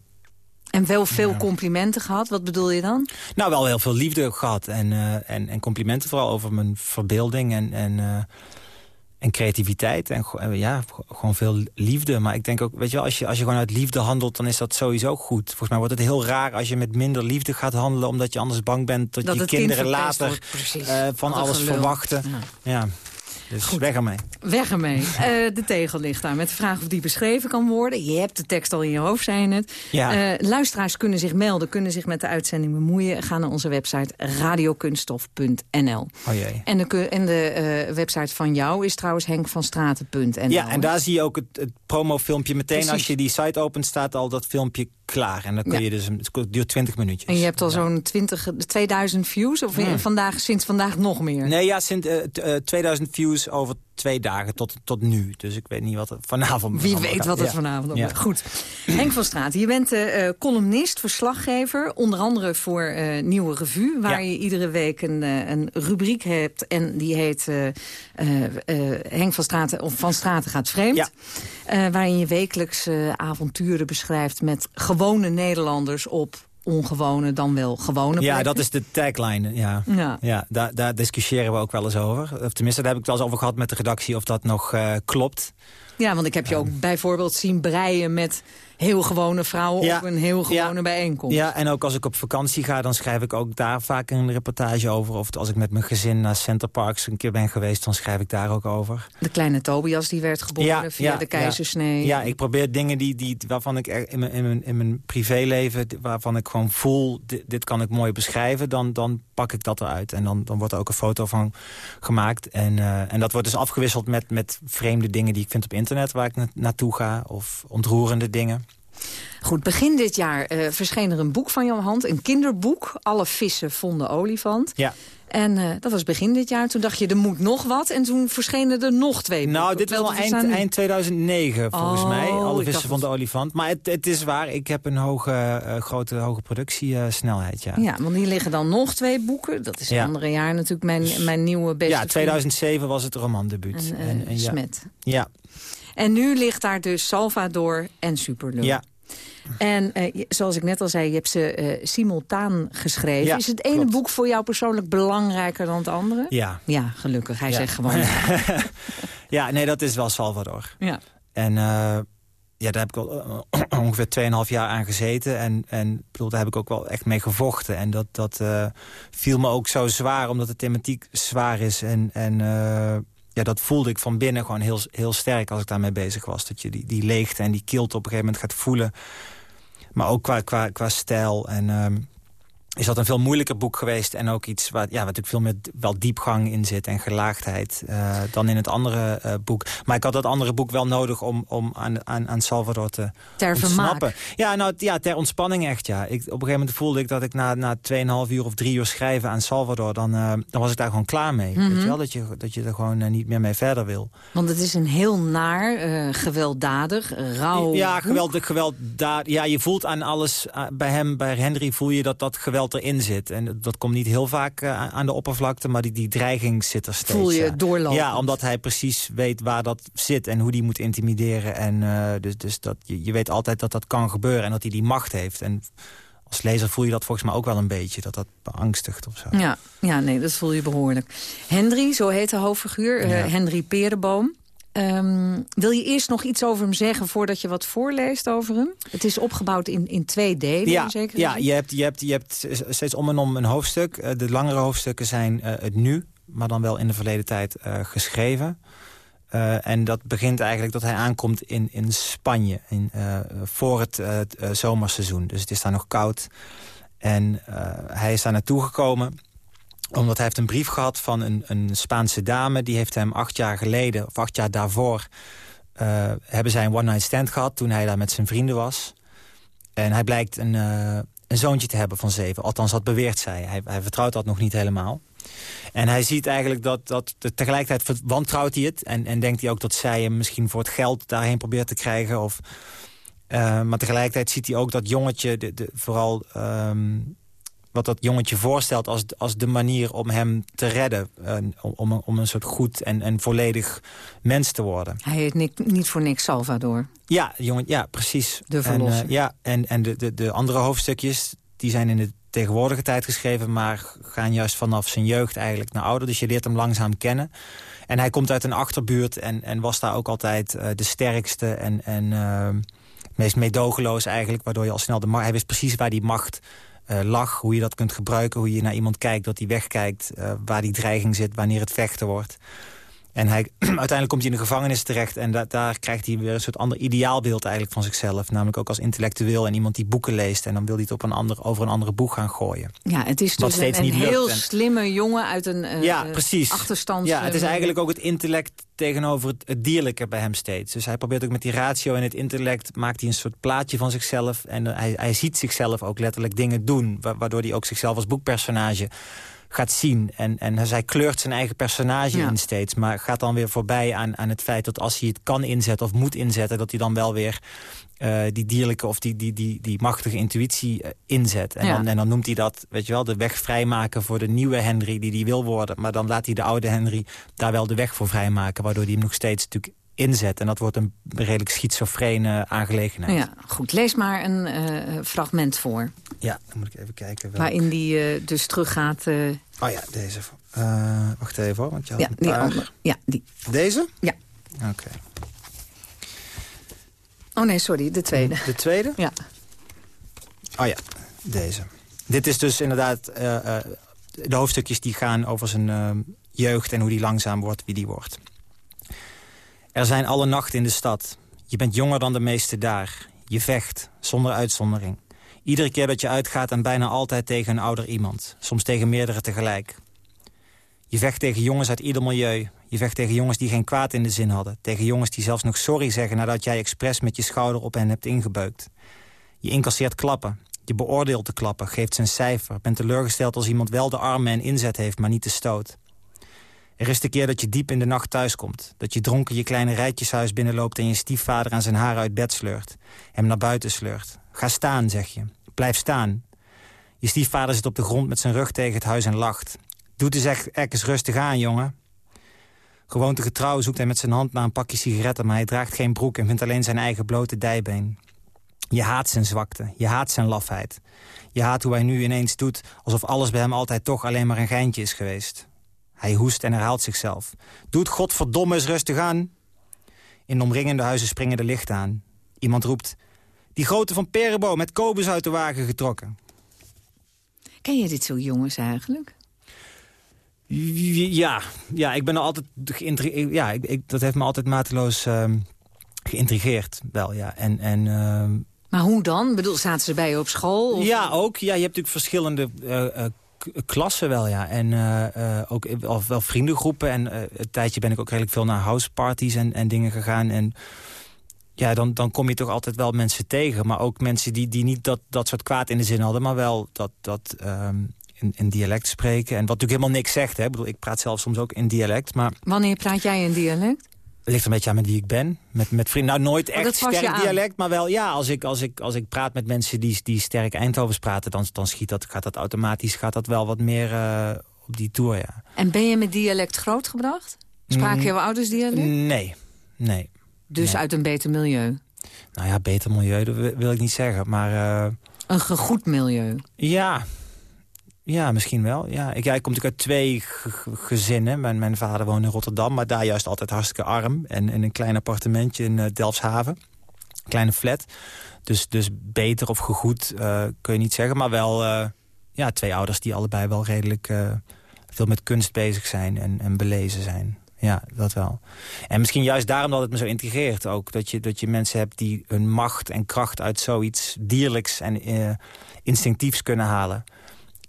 S7: en wel veel ja. complimenten gehad? Wat bedoel je dan?
S8: Nou, wel heel veel liefde gehad. En, uh, en, en complimenten vooral over mijn verbeelding en, en, uh, en creativiteit. En ja, gewoon veel liefde. Maar ik denk ook, weet je wel, als je, als je gewoon uit liefde handelt... dan is dat sowieso goed. Volgens mij wordt het heel raar als je met minder liefde gaat handelen... omdat je anders bang bent dat,
S7: dat
S8: je kinderen kind later uh, van alles verwachten. Ja. ja. Dus Goed. weg ermee.
S7: Weg ermee. uh, de tegel ligt daar met de vraag of die beschreven kan worden. Je hebt de tekst al in je hoofd, zei je net.
S8: Ja.
S7: Uh, luisteraars kunnen zich melden, kunnen zich met de uitzending bemoeien. Ga naar onze website radiokunststof.nl.
S8: Oh jee.
S7: En de, en de uh, website van jou is trouwens henkvanstraten.nl.
S8: Ja, en daar zie je ook het, het promofilmpje meteen. Precies. Als je die site opent, staat al dat filmpje klaar. En dan kun ja. je dus, het duurt 20 minuutjes.
S7: En je hebt al ja. zo'n 2000 views? Of hmm. vandaag, sinds vandaag nog meer?
S8: Nee, ja, sinds uh, 2000 views over twee dagen tot, tot nu. Dus ik weet niet wat er vanavond...
S7: Wie weet wat er ja. vanavond ja. Goed. Henk van Straat, je bent uh, columnist, verslaggever. Onder andere voor uh, Nieuwe Revue. Waar ja. je iedere week een, een rubriek hebt. En die heet Henk van Straten of Van Straten gaat vreemd. waarin je wekelijks avonturen beschrijft met gewone Nederlanders op ongewone dan wel gewone plekken.
S8: Ja, dat is de tagline, ja.
S7: Ja.
S8: ja daar, daar discussiëren we ook wel eens over. Of tenminste, daar heb ik het wel eens over gehad met de redactie of dat nog uh, klopt.
S7: Ja, want ik heb je ook bijvoorbeeld zien breien met heel gewone vrouwen
S8: Ja.
S7: op een heel gewone
S8: Ja.
S7: bijeenkomst.
S8: Ja, en ook als ik op vakantie ga, dan schrijf ik ook daar vaak een reportage over. Of als ik met mijn gezin naar Center Parks een keer ben geweest, dan schrijf ik daar ook over.
S7: De kleine Tobias die werd geboren via de keizersnee.
S8: Ja, ik probeer dingen die, die, waarvan ik in mijn, in mijn, in mijn privéleven... waarvan ik gewoon voel, dit, dit kan ik mooi beschrijven... dan, dan pak ik dat eruit. En dan, dan wordt er ook een foto van gemaakt. En, eh, en dat wordt dus afgewisseld met, met vreemde dingen die ik vind op internet... waar ik na- naartoe ga, of ontroerende dingen.
S7: Goed, begin dit jaar eh, verscheen er een boek van jouw hand. Een kinderboek. Alle vissen vonden olifant.
S8: Ja.
S7: En eh, dat was begin dit jaar. Toen dacht je, er moet nog wat. En toen verschenen er nog twee boeken.
S8: Nou, dit was al eind,
S7: nu?
S8: eind 2009 volgens
S7: Oh,
S8: mij. Alle vissen van de olifant. Maar het, het is waar, ik heb een hoge, eh, grote hoge productiesnelheid, ja.
S7: Ja, want hier liggen dan nog twee boeken. Dat is
S8: Ja.
S7: andere jaar natuurlijk mijn, mijn nieuwe beste
S8: Ja,
S7: vriend.
S8: 2007 was het romandebuut.
S7: En, eh,
S8: ja.
S7: Smet.
S8: Ja,
S7: En nu ligt daar dus Salvador en Superlul.
S8: ja.
S7: En eh, zoals ik net al zei, je hebt ze eh, simultaan geschreven.
S8: Ja,
S7: is het ene
S8: klopt.
S7: boek voor jou persoonlijk belangrijker dan het andere?
S8: ja.
S7: Ja, gelukkig. Hij
S8: Ja.
S7: zegt gewoon ja.
S8: nee, dat is wel Salvador.
S7: ja.
S8: En eh, ja, daar heb ik al ongeveer 2,5 jaar aan gezeten. En, en bedoel, daar heb ik ook wel echt mee gevochten. En dat, dat viel me ook zo zwaar, omdat de thematiek zwaar is. En, en ja, dat voelde ik van binnen gewoon heel, heel sterk als ik daarmee bezig was. Dat je die, die leegte en die kilte op een gegeven moment gaat voelen. Maar ook qua, qua, qua stijl. En ehm, is dat een veel moeilijker boek geweest. En ook iets waar, ja, waar natuurlijk veel meer wel diepgang in zit en gelaagdheid eh, dan in het andere eh, boek. Maar ik had dat andere boek wel nodig om, om aan, aan, aan Salvador te
S7: Ter
S8: ontsnappen.
S7: vermaak.
S8: Ja, nou, ja, ter ontspanning echt, ja. Ik, op een gegeven moment voelde ik dat ik na, na 2,5 uur of drie uur schrijven aan Salvador... dan, eh, dan was ik daar gewoon klaar mee.
S7: Mhm.
S8: Weet je wel? Dat, je, dat je er gewoon niet meer mee verder wil.
S7: Want het is een heel naar, gewelddadig, rauw
S8: Ja, geweld, geweld daar. Ja, je voelt aan alles. bij hem, bij Henry, voel je dat dat geweld erin zit. En dat komt niet heel vaak eh, aan de oppervlakte, maar die, die dreiging zit er steeds.
S7: Voel je
S8: ja.
S7: doorlopen.
S8: Ja, omdat hij precies weet waar dat zit en hoe die moet intimideren. En eh, dus, dus dat, je, je weet altijd dat dat kan gebeuren en dat hij die macht heeft. En als lezer voel je dat volgens mij ook wel een beetje, dat dat beangstigt of zo.
S7: Ja, ja, nee, dat voel je behoorlijk. Henry, zo heet de hoofdfiguur, eh. Henry Perenboom. Ehm, wil je eerst nog iets over hem zeggen voordat je wat voorleest over hem? Het is opgebouwd in, in twee delen,
S8: Ja,
S7: zekere
S8: ja je, hebt, je, hebt, je hebt steeds om en om een hoofdstuk. Eh, De langere hoofdstukken zijn eh, het nu, maar dan wel in de verleden tijd eh, geschreven. En dat begint eigenlijk dat hij aankomt in, in Spanje in, voor het, zomerseizoen. Dus het is daar nog koud. En hij is daar naartoe gekomen omdat hij heeft een brief gehad van een, een Spaanse dame. Die heeft hem acht jaar geleden, of acht jaar daarvoor... eh, hebben zij een one-night stand gehad toen hij daar met zijn vrienden was. En hij blijkt een, eh, een zoontje te hebben van zeven. Althans, dat beweert zij. Hij, hij vertrouwt dat nog niet helemaal. En hij ziet eigenlijk dat, dat tegelijkertijd wantrouwt hij het. En, en denkt hij ook dat zij hem misschien voor het geld daarheen probeert te krijgen. Of, eh, maar tegelijkertijd ziet hij ook dat jongetje, de, de, vooral ehm, wat dat jongetje voorstelt als, als de manier om hem te redden. om, om, een- soort goed en, en volledig mens te worden.
S7: Hij heet niet, niet voor niks Salvador.
S8: Ja, jongen, ja precies.
S7: De
S8: En,
S7: verlosser.
S8: eh, ja, en, en de, de, de andere hoofdstukjes die zijn in de tegenwoordige tijd geschreven... maar gaan juist vanaf zijn jeugd eigenlijk naar ouder. Dus je leert hem langzaam kennen. En hij komt uit een achterbuurt en, en was daar ook altijd eh, de sterkste... en, en eh, meest meedogenloos eigenlijk, waardoor je al snel de macht... Hij wist precies waar die macht eh, lag, hoe je dat kunt gebruiken... hoe je naar iemand kijkt, dat hij wegkijkt, eh, waar die dreiging zit... wanneer het vechten wordt. En hij, uiteindelijk komt hij in de gevangenis terecht... en da daar krijgt hij weer een soort ander ideaalbeeld eigenlijk van zichzelf. Namelijk ook als intellectueel en iemand die boeken leest... en dan wil hij het op een ander, over een andere boek gaan gooien.
S7: Ja, het is dus
S8: steeds
S7: een, een heel
S8: en-
S7: slimme jongen uit een eh,
S8: ja, precies.
S7: achterstands...
S8: Ja, het is
S7: eh,
S8: eigenlijk ook het intellect tegenover het, het dierlijke bij hem steeds. Dus hij probeert ook met die ratio en het intellect... maakt hij een soort plaatje van zichzelf. En eh, hij, hij ziet zichzelf ook letterlijk dingen doen... wa- waardoor hij ook zichzelf als boekpersonage gaat zien. En, en zij kleurt zijn eigen personage
S7: Ja.
S8: in steeds. Maar gaat dan weer voorbij aan, aan het feit dat als hij het kan inzetten... of moet inzetten, dat hij dan wel weer eh, die dierlijke of die, die, die, die machtige intuïtie eh, inzet. En,
S7: Ja.
S8: dan, en dan noemt hij dat, weet je wel, de weg vrijmaken voor de nieuwe Henry die die wil worden. Maar dan laat hij de oude Henry daar wel de weg voor vrijmaken. Waardoor hij hem nog steeds natuurlijk inzet. En dat wordt een redelijk schizofrene aangelegenheid.
S7: Ja, goed. Lees maar een uh, fragment voor.
S8: Ja, dan moet ik even kijken. Welk...
S7: Waarin die uh, dus teruggaat... Uh...
S8: Oh ja, deze. wacht even hoor, want je had
S7: ja,
S8: een paar...
S7: andere. Ja, die.
S8: Deze?
S7: Ja.
S8: Oké.
S7: Oh nee, sorry, de tweede.
S8: De tweede?
S7: Ja.
S8: Oh ja, deze. Dit is dus inderdaad de hoofdstukjes die gaan over zijn jeugd... en hoe die langzaam wordt, wie die wordt. Er zijn alle nachten in de stad. Je bent jonger dan de meesten daar. Je vecht, zonder uitzondering. Iedere keer dat je uitgaat en bijna altijd tegen een ouder iemand. Soms tegen meerdere tegelijk. Je vecht tegen jongens uit ieder milieu. Je vecht tegen jongens die geen kwaad in de zin hadden. Tegen jongens die zelfs nog sorry zeggen nadat jij expres met je schouder op hen hebt ingebeukt. Je incasseert klappen. Je beoordeelt de klappen, geeft ze een cijfer. Bent teleurgesteld als iemand wel de armen en inzet heeft, maar niet de stoot. Er is de keer dat je diep in de nacht thuiskomt. Dat je dronken je kleine rijtjeshuis binnenloopt... en je stiefvader aan zijn haar uit bed sleurt. Hem naar buiten sleurt. Ga staan, zeg je. Blijf staan. Je stiefvader zit op de grond met zijn rug tegen het huis en lacht. Doe dus echt eens rustig aan, jongen. Gewoonte getrouw zoekt hij met zijn hand naar een pakje sigaretten... maar hij draagt geen broek en vindt alleen zijn eigen blote dijbeen. Je haat zijn zwakte, je haat zijn lafheid. Je haat hoe hij nu ineens doet... alsof alles bij hem altijd toch alleen maar een geintje is geweest. Hij hoest en herhaalt zichzelf. Doet godverdomme eens rustig aan. In de omringende huizen springen de lichten aan. Iemand roept... Die grote van Perebo met Kobus uit de wagen getrokken.
S7: Ken je dit zo jongens eigenlijk?
S8: Ja, ja ik ben er altijd geïntrigeerd. Ja, ik, ik, dat heeft me altijd mateloos uh, geïntrigeerd. Wel, ja. En, en, uh...
S7: Maar hoe dan? Ik bedoel, zaten ze bij je op school? Of?
S8: Ja, ook. Ja, je hebt natuurlijk verschillende uh, klassen wel, ja. En uh, ook of wel vriendengroepen. En een tijdje ben ik ook redelijk veel naar houseparties en, en dingen gegaan. En ja, dan, dan kom je toch altijd wel mensen tegen. Maar ook mensen die, die niet dat, dat soort kwaad in de zin hadden... maar wel dat, dat um, in, in dialect spreken. En wat natuurlijk helemaal niks zegt. Hè. Ik, bedoel, ik praat zelf soms ook in dialect. Maar...
S7: Wanneer praat jij in dialect?
S8: Ligt een beetje aan met wie ik ben. Met, met vrienden. Nou, nooit echt sterk dialect. Maar wel, ja, als ik, als ik, als ik praat met mensen die, die sterk Eindhovens praten... dan, dan schiet dat, gaat dat automatisch gaat dat wel wat meer uh, op die tour, ja.
S7: En ben je met dialect grootgebracht? Spraken mm, jouw ouders dialect?
S8: Nee, nee.
S7: Dus
S8: nee.
S7: uit een beter milieu?
S8: Nou ja, beter milieu, dat wil ik niet zeggen. Maar, uh,
S7: een gegoed milieu?
S8: Ja, ja, misschien wel. Ja. Ik, ja, ik kom natuurlijk uit twee gezinnen. Mijn, mijn vader woonde in Rotterdam, maar daar juist altijd hartstikke arm. En in een klein appartementje in uh, Delfshaven. Kleine flat. Dus, dus beter of gegoed uh, kun je niet zeggen. Maar wel uh, ja, twee ouders die allebei wel redelijk veel met kunst bezig zijn en, en belezen zijn. Ja, dat wel. En misschien juist daarom dat het me zo intrigeert ook. Dat je, dat je mensen hebt die hun macht en kracht uit zoiets dierlijks en instinctiefs kunnen halen.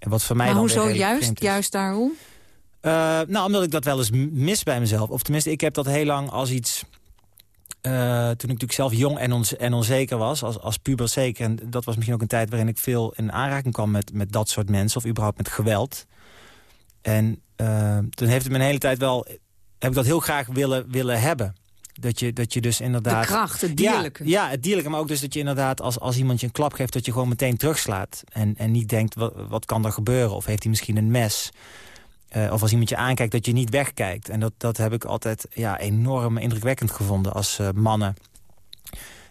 S8: En wat voor mij
S7: maar
S8: dan
S7: hoezo juist, juist daarom?
S8: Uh, nou, omdat ik dat wel eens mis bij mezelf. Of tenminste, ik heb dat heel lang als iets... Uh, toen ik natuurlijk zelf jong en, on en onzeker was, als, als puber zeker. En dat was misschien ook een tijd waarin ik veel in aanraking kwam met, met dat soort mensen. Of überhaupt met geweld. En uh, toen heeft het me een hele tijd wel... heb ik dat heel graag willen, willen hebben. Dat je, dat je dus inderdaad...
S7: De kracht, het dierlijke.
S8: Ja, ja, het dierlijke, maar ook dus dat je inderdaad... als, als iemand je een klap geeft, dat je gewoon meteen terugslaat. En, en niet denkt, wat, wat kan er gebeuren? Of heeft hij misschien een mes? Uh, of als iemand je aankijkt, dat je niet wegkijkt. En dat, dat heb ik altijd ja, enorm indrukwekkend gevonden als uh, mannen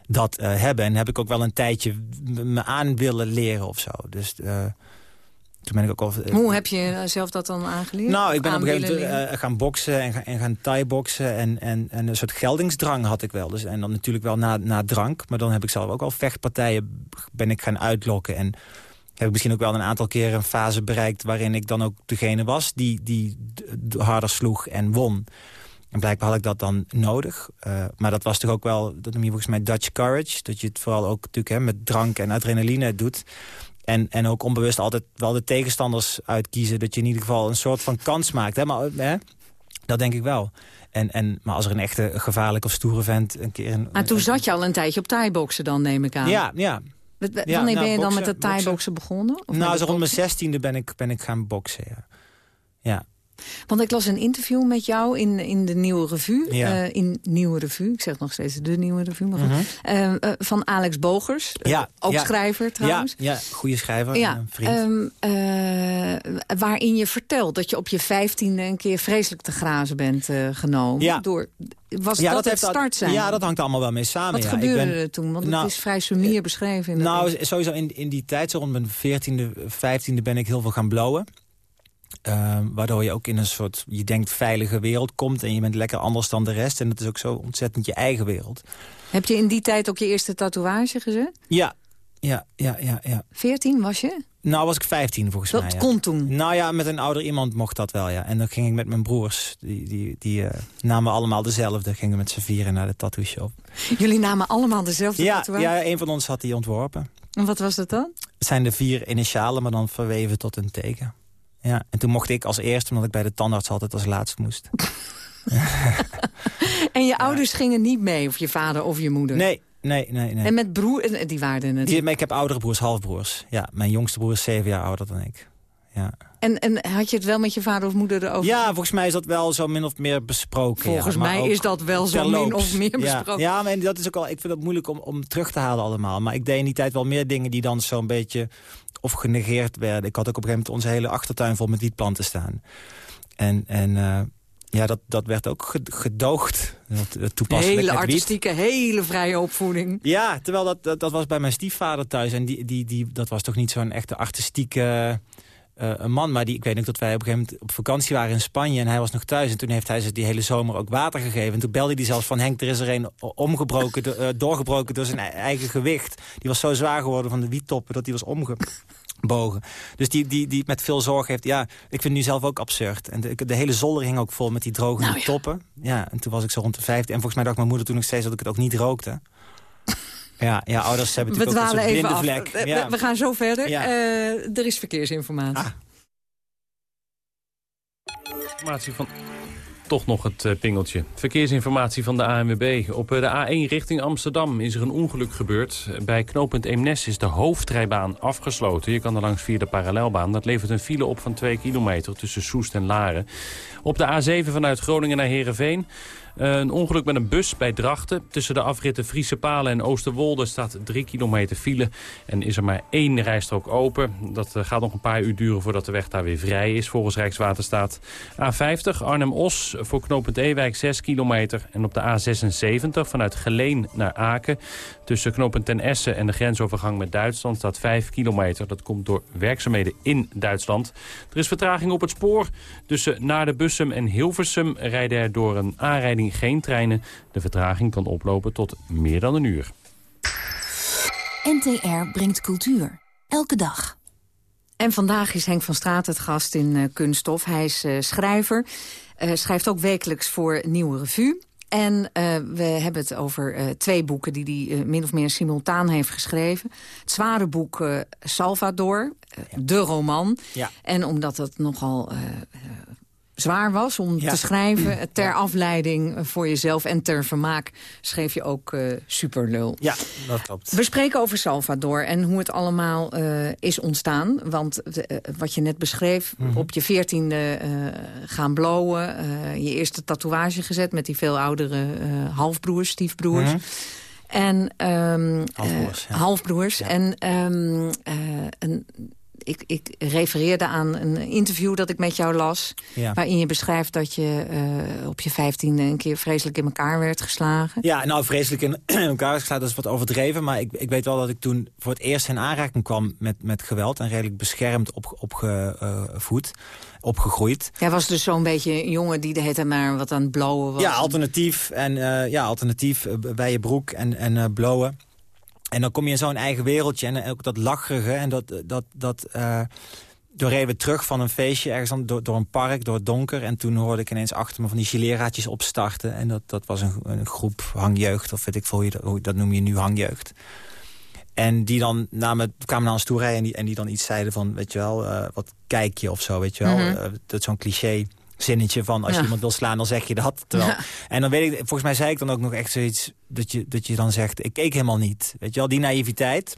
S8: dat uh, hebben. En heb ik ook wel een tijdje me aan willen leren of zo. Dus... Toen ben ik ook al,
S7: Hoe heb je zelf dat dan aangeleerd?
S8: Nou, ik ben op een gegeven moment uh, gaan boksen en, en gaan thai-boksen. En, en, en een soort geldingsdrang had ik wel. Dus, en dan natuurlijk wel na, na drank. Maar dan heb ik zelf ook al vechtpartijen ben ik gaan uitlokken. En heb ik misschien ook wel een aantal keren een fase bereikt... waarin ik dan ook degene was die, die harder sloeg en won. En blijkbaar had ik dat dan nodig. Uh, maar dat was toch ook wel, dat noem je volgens mij Dutch courage. Dat je het vooral ook natuurlijk hè, met drank en adrenaline doet. En, en ook onbewust altijd wel de tegenstanders uitkiezen. Dat je in ieder geval een soort van kans maakt. Hè? Maar, hè? Dat denk ik wel. En, en, maar als er een echte gevaarlijk of stoere vent een keer... Een,
S7: maar toen zat je al een tijdje op thai-boksen dan, neem ik aan.
S8: Ja, ja.
S7: Wanneer ja, ben nou, je dan met het thai-boksen begonnen?
S8: Of nou, zo rond mijn zestiende ben ik, ben ik gaan boksen, ja. ja.
S7: Want ik las een interview met jou in, in de Nieuwe Revue.
S8: Ja.
S7: Eh, in Nieuwe Revue, ik zeg nog steeds de Nieuwe Revue. Maar.
S8: Mhm.
S7: Eh, eh, van Alex Bogers,
S8: Ja,
S7: ook
S8: ja.
S7: schrijver trouwens.
S8: Ja, ja goede schrijver,
S7: Ja,
S8: een vriend.
S7: ehm, eh, waarin je vertelt dat je op je vijftiende een keer vreselijk te grazen bent genomen.
S8: Ja.
S7: Door, was
S8: ja,
S7: dat, het start zijn?
S8: Ja, dat hangt allemaal wel mee samen.
S7: Wat
S8: ja.
S7: gebeurde
S8: ik ben,
S7: er toen? Want
S8: Nou,
S7: het is vrij sumier beschreven. In
S8: Nou, sowieso in, in die tijd, zo rond mijn 14e, 15e ben ik heel veel gaan blowen. Ehm, waardoor je ook in een soort, je denkt, veilige wereld komt... en je bent lekker anders dan de rest. En dat is ook zo ontzettend je eigen wereld.
S7: Heb je in die tijd ook je eerste tatoeage gezet?
S8: Ja, ja, ja, ja. ja.
S7: 14 was je?
S8: Nou was ik 15 volgens
S7: Dat
S8: mij. ja.
S7: kon toen.
S8: Nou ja, met een ouder iemand mocht dat wel, ja. En dan ging ik met mijn broers, die, die, die eh, namen allemaal dezelfde. Gingen met z'n vieren naar de tattoo shop.
S7: Jullie namen allemaal dezelfde
S8: Ja,
S7: tatoeage?
S8: ja, een van ons had die ontworpen.
S7: En wat was dat dan?
S8: Het zijn de vier initialen, maar dan verweven tot een teken. Ja, en toen mocht ik als eerste, omdat ik bij de tandarts altijd als laatst moest.
S7: En je ouders gingen niet mee, of je vader of je moeder?
S8: Nee, nee, nee. nee.
S7: En met broer, en die waren het.
S8: Die, ik heb oudere broers, halfbroers. Ja, mijn jongste broer is zeven jaar ouder dan ik. Ja.
S7: En, en had je het wel met je vader of moeder erover?
S8: ja, volgens mij is dat wel zo min of meer besproken.
S7: Volgens
S8: ja,
S7: mij is dat wel zo min of meer besproken.
S8: Ja, maar dat is ook al, ik vind het moeilijk om, om terug te halen allemaal. Maar ik deed in die tijd wel meer dingen die dan zo'n beetje of genegeerd werden. Ik had ook op een gegeven moment onze hele achtertuin vol met wietplanten staan. En, en eh, ja, dat, dat werd ook ge- gedoogd. Dat, toepasselijk
S7: hele artistieke, hele vrije opvoeding.
S8: Ja, terwijl dat, dat, dat was bij mijn stiefvader thuis. En die, die, die, dat was toch niet zo'n echte artistieke eh, een man. Maar die, ik weet nog dat wij op een gegeven moment op vakantie waren in Spanje. En hij was nog thuis. En toen heeft hij ze die hele zomer ook water gegeven. En toen belde hij zelfs van Henk, er is er een omgebroken, do- eh, doorgebroken door zijn eigen gewicht. Die was zo zwaar geworden van de wiettoppen dat hij was omgebogen. Dus die, die, die met veel zorg heeft... Ja, ik vind het nu zelf ook absurd. En de, de hele zolder hing ook vol met die drogende
S7: Nou ja.
S8: toppen. Ja, en toen was ik zo rond de vijfde. En volgens mij dacht mijn moeder toen nog steeds dat ik het ook niet rookte. Ja, ja ouders hebben
S7: We
S8: natuurlijk ook een blinde
S7: af.
S8: vlek. Ja.
S7: We, we gaan zo verder.
S8: Ja.
S7: Eh, er is verkeersinformatie.
S8: Ah.
S10: Informatie van... Toch nog het eh, pingeltje. Verkeersinformatie van de ANWB. Op eh, de A1 richting Amsterdam is er een ongeluk gebeurd. Bij knooppunt Eemnes is de hoofdrijbaan afgesloten. Je kan er langs via de parallelbaan. Dat levert een file op van 2 kilometer tussen Soest en Laren. Op de A7 vanuit Groningen naar Heerenveen. Eh, een ongeluk met een bus bij Drachten. Tussen de afritten Friese Palen en Oosterwolde staat 3 kilometer file. En is er maar één rijstrook open. Dat eh, gaat nog een paar uur duren voordat de weg daar weer vrij is volgens Rijkswaterstaat. A50 Arnhem-Os voor knooppunt Ewijk 6 kilometer. En op de A76 vanuit Geleen naar Aken. Tussen knooppunt Ten Essen en de grensovergang met Duitsland staat 5 kilometer. Dat komt door werkzaamheden in Duitsland. Er is vertraging op het spoor. Tussen naar de Bussum en Hilversum rijden er door een aanrijding geen treinen. De vertraging kan oplopen tot meer dan een uur.
S11: NTR brengt cultuur. Elke dag.
S7: En vandaag is Henk van Straat het gast in eh, Kunststof. Hij is eh, schrijver, eh, schrijft ook wekelijks voor Nieuwe Revue. En eh, we hebben het over eh, twee boeken die hij min of meer simultaan heeft geschreven. Het zware boek eh, Salvador, de roman.
S8: Ja.
S7: En omdat het nogal zwaar was om
S8: Ja.
S7: te schrijven... ter afleiding eh, voor jezelf en ter vermaak... schreef je ook eh, Superlul.
S8: Ja, dat klopt.
S7: We spreken over Salvador en hoe het allemaal eh, is ontstaan. Want wat je net beschreef,
S8: Mhm.
S7: op je veertiende gaan blowen... je eerste tatoeage gezet met die veel oudere halfbroers, stiefbroers...
S8: Mhm.
S7: En ehm,
S8: Halfbroers, ja.
S7: halfbroers. En ehm, eh, een, ik, ik refereerde aan een interview dat ik met jou las...
S8: Ja.
S7: waarin je beschrijft dat je eh, op je vijftiende een keer vreselijk in elkaar werd geslagen.
S8: Ja, nou vreselijk in in elkaar geslagen, dat is wat overdreven. Maar ik, ik weet wel dat ik toen voor het eerst in aanraking kwam met, met geweld. En redelijk beschermd opgevoed, opgegroeid.
S7: Jij was dus zo'n beetje een jongen die de hele tijd maar wat aan het blowen was.
S8: Ja, alternatief. En eh, ja, alternatief eh, bij je broek en, en eh, blowen. En dan kom je in zo'n eigen wereldje. En ook dat lacherige. En dat... dat, dat eh, toen reden we terug van een feestje ergens aan- door, door een park, door het donker. En toen hoorde ik ineens achter me van die gileraadjes opstarten. En dat, dat was een, een groep hangjeugd, of weet ik veel hoe je dat, hoe, dat noem je nu hangjeugd. En die dan naar me, kwamen naar ons toe rijden en die, en die dan iets zeiden van, weet je wel, eh, wat kijk je of zo, weet je wel.
S7: Mhm.
S8: Eh, dat is zo'n cliché zinnetje van, als
S7: Ja.
S8: je iemand wil slaan, dan zeg je dat. Terwijl,
S7: Ja.
S8: En dan weet ik, volgens mij zei ik dan ook nog echt zoiets, dat je, dat je dan zegt, ik keek helemaal niet. Weet je wel, die naïviteit.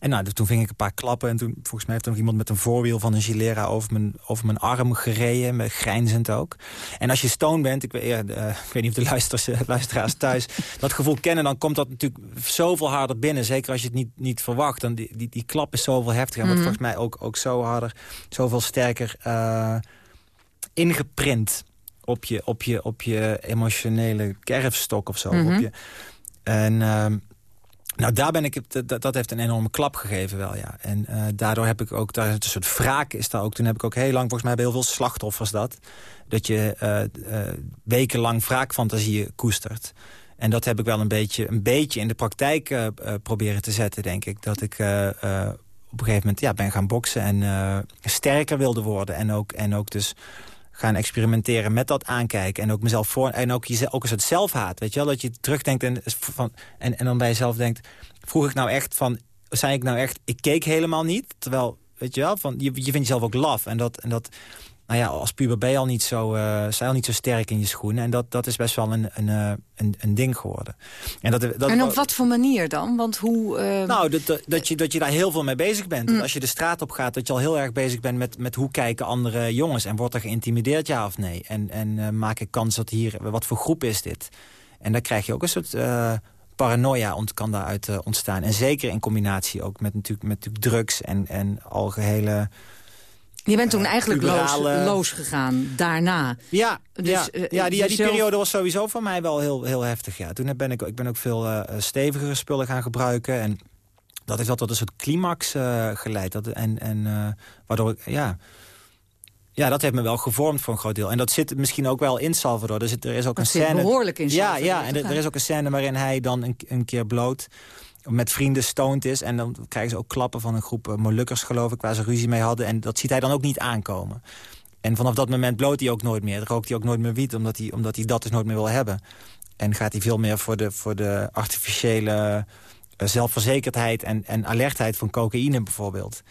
S8: En nou, toen ving ik een paar klappen. En toen, volgens mij heeft er nog iemand met een voorwiel van een Gilera over mijn, over mijn arm gereden. Met grijnzend ook. En als je stoned bent, ik weet, uh, ik weet niet of de luisteraars, luisteraars thuis dat gevoel kennen, dan komt dat natuurlijk zoveel harder binnen. Zeker als je het niet, niet verwacht. Dan die, die, die klap is zoveel heftiger. En wordt
S7: Mhm.
S8: volgens mij ook, ook zo harder, zoveel sterker uh, ingeprint op je, op je, op je emotionele kerfstok of zo.
S7: Mhm.
S8: op je, en ehm, nou, daar ben ik, dat, dat heeft een enorme klap gegeven wel, ja. En uh, daardoor heb ik ook, daar is een soort wraak is daar ook. Toen heb ik ook heel lang, volgens mij bij heel veel slachtoffers dat. Dat je uh, wekenlang wraakfantasieën koestert. En dat heb ik wel een beetje, een beetje in de praktijk proberen te zetten, denk ik. Dat ik op een gegeven moment ja, ben gaan boksen en sterker wilde worden. En ook, en ook dus gaan experimenteren met dat aankijken. En ook mezelf voor. En ook, je, ook een soort zelfhaat. Weet je wel? Dat je terugdenkt en, van, en, en dan bij jezelf denkt. Vroeg ik nou echt van. Zei ik nou echt. Ik keek helemaal niet. Terwijl, weet je wel, van, je, je vindt jezelf ook laf. En dat. En dat nou ja, als puber ben je al niet zo, uh, al niet zo sterk in je schoenen. En dat, dat is best wel een, een, een, een ding geworden.
S7: En, dat, dat, en op wat voor manier dan? Want hoe... Uh...
S8: Nou, dat, dat, dat, je, dat je daar heel veel mee bezig bent. Mm. Als je de straat op gaat, dat je al heel erg bezig bent met, met hoe kijken andere jongens. En wordt er geïntimideerd, ja of nee? En, en uh, maak ik kans dat hier... Wat voor groep is dit? En daar krijg je ook een soort... Paranoia ont, kan daaruit ontstaan. En zeker in combinatie ook met natuurlijk, met natuurlijk drugs en, en algehele...
S7: Je bent toen eigenlijk uberale... loos, loos, gegaan, daarna.
S8: Ja, dus, ja, uh, ja die, ja, die periode was sowieso voor mij wel heel, heel heftig. Ja. Toen ben ik, ik ben ook veel uh, stevigere spullen gaan gebruiken. En dat heeft altijd een soort climax geleid. Dat, en, en waardoor ik, ja... Ja, dat heeft me wel gevormd voor een groot deel. En dat zit misschien ook wel in Salvador. Er, zit, er is ook
S7: dat
S8: een scène.
S7: behoorlijk in
S8: Ja, ja en er, er is ook een scène waarin hij dan een, een keer bloot met vrienden stoned is. En dan krijgen ze ook klappen van een groep uh, Molukkers, geloof ik... waar ze ruzie mee hadden. En dat ziet hij dan ook niet aankomen. En vanaf dat moment bloot hij ook nooit meer. Rookt hij ook nooit meer wiet, omdat hij, omdat hij dat dus nooit meer wil hebben. En gaat hij veel meer voor de, voor de artificiële uh, zelfverzekerdheid... En, en alertheid van cocaïne bijvoorbeeld.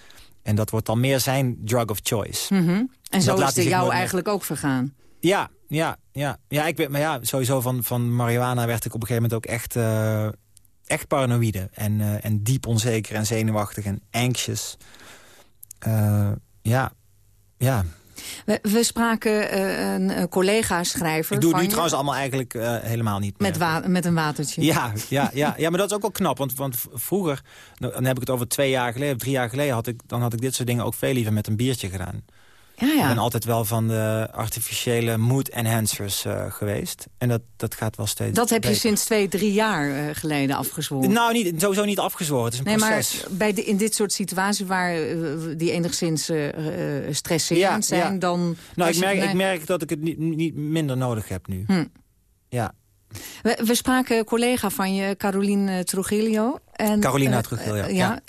S8: En dat wordt dan meer zijn drug of choice.
S7: Mm -hmm. En zo is het jou eigenlijk ook vergaan?
S8: Ja, ja, ja. ja, ik weet, maar ja sowieso van, van marihuana werd ik op een gegeven moment ook echt... Uh, echt paranoïde en, uh, en diep onzeker en zenuwachtig en anxious. Uh, ja, ja.
S7: We, we spraken uh, een collega-schrijver
S8: Ik doe
S7: van
S8: nu
S7: je,
S8: trouwens allemaal eigenlijk helemaal niet
S7: met, met een watertje.
S8: Ja, ja, ja, ja, maar dat is ook wel knap. Want, want vroeger, dan heb ik het over twee jaar geleden of drie jaar geleden... Had ik, dan had ik dit soort dingen ook veel liever met een biertje gedaan.
S7: Ja, ja.
S8: Ik ben altijd wel van de artificiële mood enhancers uh, geweest. En dat, dat gaat wel steeds
S7: Dat heb
S8: beter.
S7: je sinds twee, drie jaar uh, geleden afgezworen?
S8: Nou, niet, sowieso niet afgezworen. Het is een
S7: nee,
S8: proces.
S7: maar bij de, in dit soort situaties waar uh, die enigszins stresserend
S8: ja,
S7: zijn... dan...
S8: Nou, ik merk, ik merk dat ik het niet, niet minder nodig heb nu.
S7: Hm.
S8: Ja.
S7: We, we, spraken een collega van je, Caroline Trujillo. En,
S8: Carolina
S7: uh,
S8: Trujillo,
S7: ja.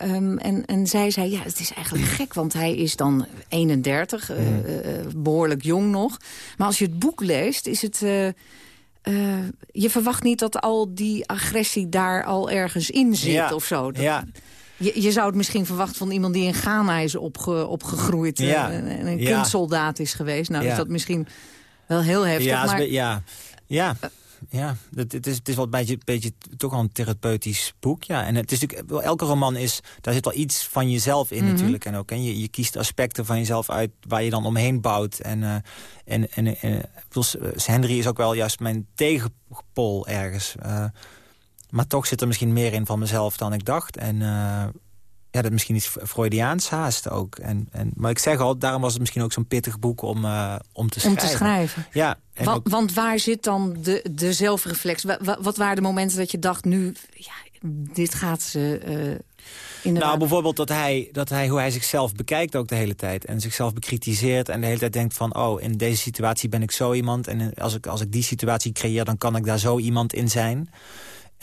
S7: Um, en, en zij zei, ja, het is eigenlijk gek, want hij is dan 31, mm. behoorlijk jong nog. Maar als je het boek leest, is het... je verwacht niet dat al die agressie daar al ergens in zit
S8: ja.
S7: of zo. Dat,
S8: ja.
S7: Je, je, zou het misschien verwachten van iemand die in Ghana is opge, opgegroeid...
S8: Ja.
S7: en een
S8: ja.
S7: kunstsoldaat is geweest. Nou, is dat misschien wel heel heftig.
S8: Ja,
S7: maar...
S8: ja. Ja. Ja, het, het, is, het is wel een beetje, beetje toch wel een therapeutisch boek. Ja. En het is natuurlijk, elke roman is, daar zit wel iets van jezelf in
S7: Mhm.
S8: natuurlijk. En ook, en je, je kiest aspecten van jezelf uit waar je dan omheen bouwt. En, uh, en, en, en plus, uh, Henry is ook wel juist mijn tegenpol ergens. Uh, maar toch zit er misschien meer in van mezelf dan ik dacht. En ja, dat misschien iets Freudiaans haast ook. En, en, maar ik zeg al, daarom was het misschien ook zo'n pittig boek om, uh, om te schrijven.
S7: Om te schrijven.
S8: Ja.
S7: Wa ook... Want waar zit dan de, de zelfreflex? Wa wat waren de momenten dat je dacht, nu, ja, dit gaat ze... Uh, inderdaad...
S8: Nou, bijvoorbeeld dat hij, dat hij, hoe hij zichzelf bekijkt ook de hele tijd. En zichzelf bekritiseert en de hele tijd denkt van... oh, in deze situatie ben ik zo iemand. En als ik, als ik die situatie creëer, dan kan ik daar zo iemand in zijn.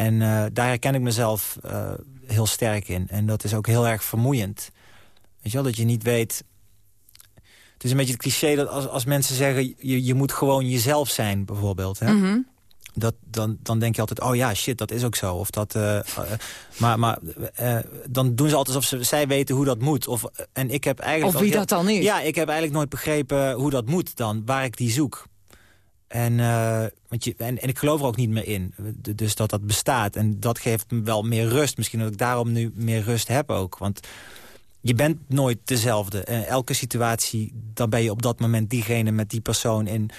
S8: En uh, daar herken ik mezelf uh, heel sterk in. En dat is ook heel erg vermoeiend. Weet je wel, dat je niet weet... Het is een beetje het cliché dat als, als mensen zeggen... Je, je moet gewoon jezelf zijn, bijvoorbeeld. Hè?
S7: Mm -hmm.
S8: dat, dan, dan denk je altijd, oh ja, shit, dat is ook zo. Of dat, uh, maar maar dan doen ze altijd alsof ze, zij weten hoe dat moet. Of, en ik heb eigenlijk
S7: of wie dat dan is.
S8: Ja, ik heb eigenlijk nooit begrepen hoe dat moet dan, waar ik die zoek. En, uh, want je, en, en, ik geloof er ook niet meer in. Dus dat dat bestaat. En dat geeft me wel meer rust. Misschien dat ik daarom nu meer rust heb ook. Want je bent nooit dezelfde. Uh, elke situatie, dan ben je op dat moment diegene met die persoon in.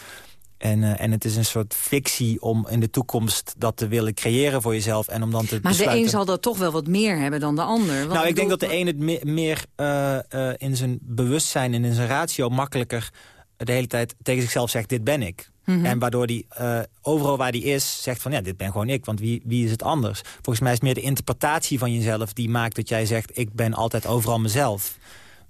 S8: En, uh, en het is een soort fictie om in de toekomst dat te willen creëren voor jezelf. En om dan te
S7: maar
S8: besluiten...
S7: de een zal dat toch wel wat meer hebben dan de ander. Want
S8: nou, ik denk dat de een het meer, meer in zijn bewustzijn en in zijn ratio makkelijker de hele tijd tegen zichzelf zegt, dit ben ik. Mhm. En waardoor die uh, overal waar die is, zegt van ja, dit ben gewoon ik. Want wie, wie is het anders? Volgens mij is het meer de interpretatie van jezelf die maakt dat jij zegt... ik ben altijd overal mezelf.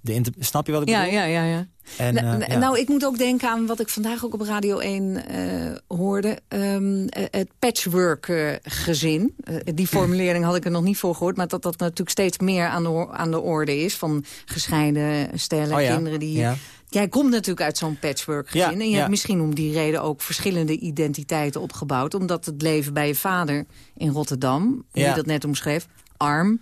S8: De snap je wat ik
S7: ja,
S8: bedoel?
S7: Ja, ja, ja. En, uh, ja. Nou, ik moet ook denken aan wat ik vandaag ook op Radio 1 uh, hoorde. Um, het patchwork-gezin. die formulering had ik er nog niet voor gehoord. Maar dat dat natuurlijk steeds meer aan de, aan de orde is. Van gescheiden stellen, oh, ja. kinderen die... Ja Jij komt natuurlijk uit zo'n patchwork gezin. en je ja. hebt misschien om die reden ook verschillende identiteiten opgebouwd. Omdat het leven bij je vader in Rotterdam, ja. die dat net omschreef, arm...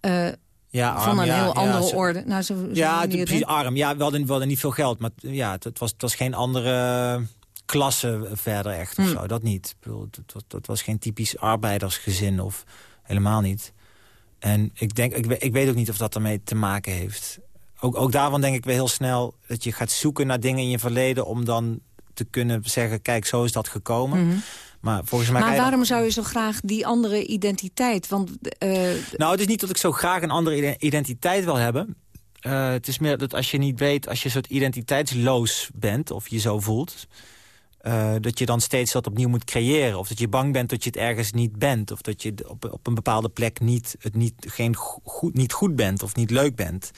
S7: Uh, ja, arm, van een ja, heel andere zo, orde. Nou, zo, zo
S8: ja, precies arm. Ja, we hadden, we hadden niet veel geld, maar ja, het, het was, het was geen andere klasse verder echt of hm. zo. Dat niet. Dat was geen typisch arbeidersgezin of helemaal niet. En ik, denk, ik, ik weet ook niet of dat ermee te maken heeft ook, ook daarvan denk ik weer heel snel dat je gaat zoeken naar dingen in je verleden... om dan te kunnen zeggen, kijk, zo is dat gekomen.
S7: Mhm.
S8: Maar, volgens mij
S7: maar waarom zou je zo graag die andere identiteit? Want, uh...
S8: Nou, het is niet dat ik zo graag een andere identiteit wil hebben. Uh, het is meer dat als je niet weet, als je soort identiteitsloos bent... of je zo voelt, uh, dat je dan steeds dat opnieuw moet creëren. Of dat je bang bent dat je het ergens niet bent. Of dat je op, op een bepaalde plek niet, het niet, geen goed, niet goed bent of niet leuk bent.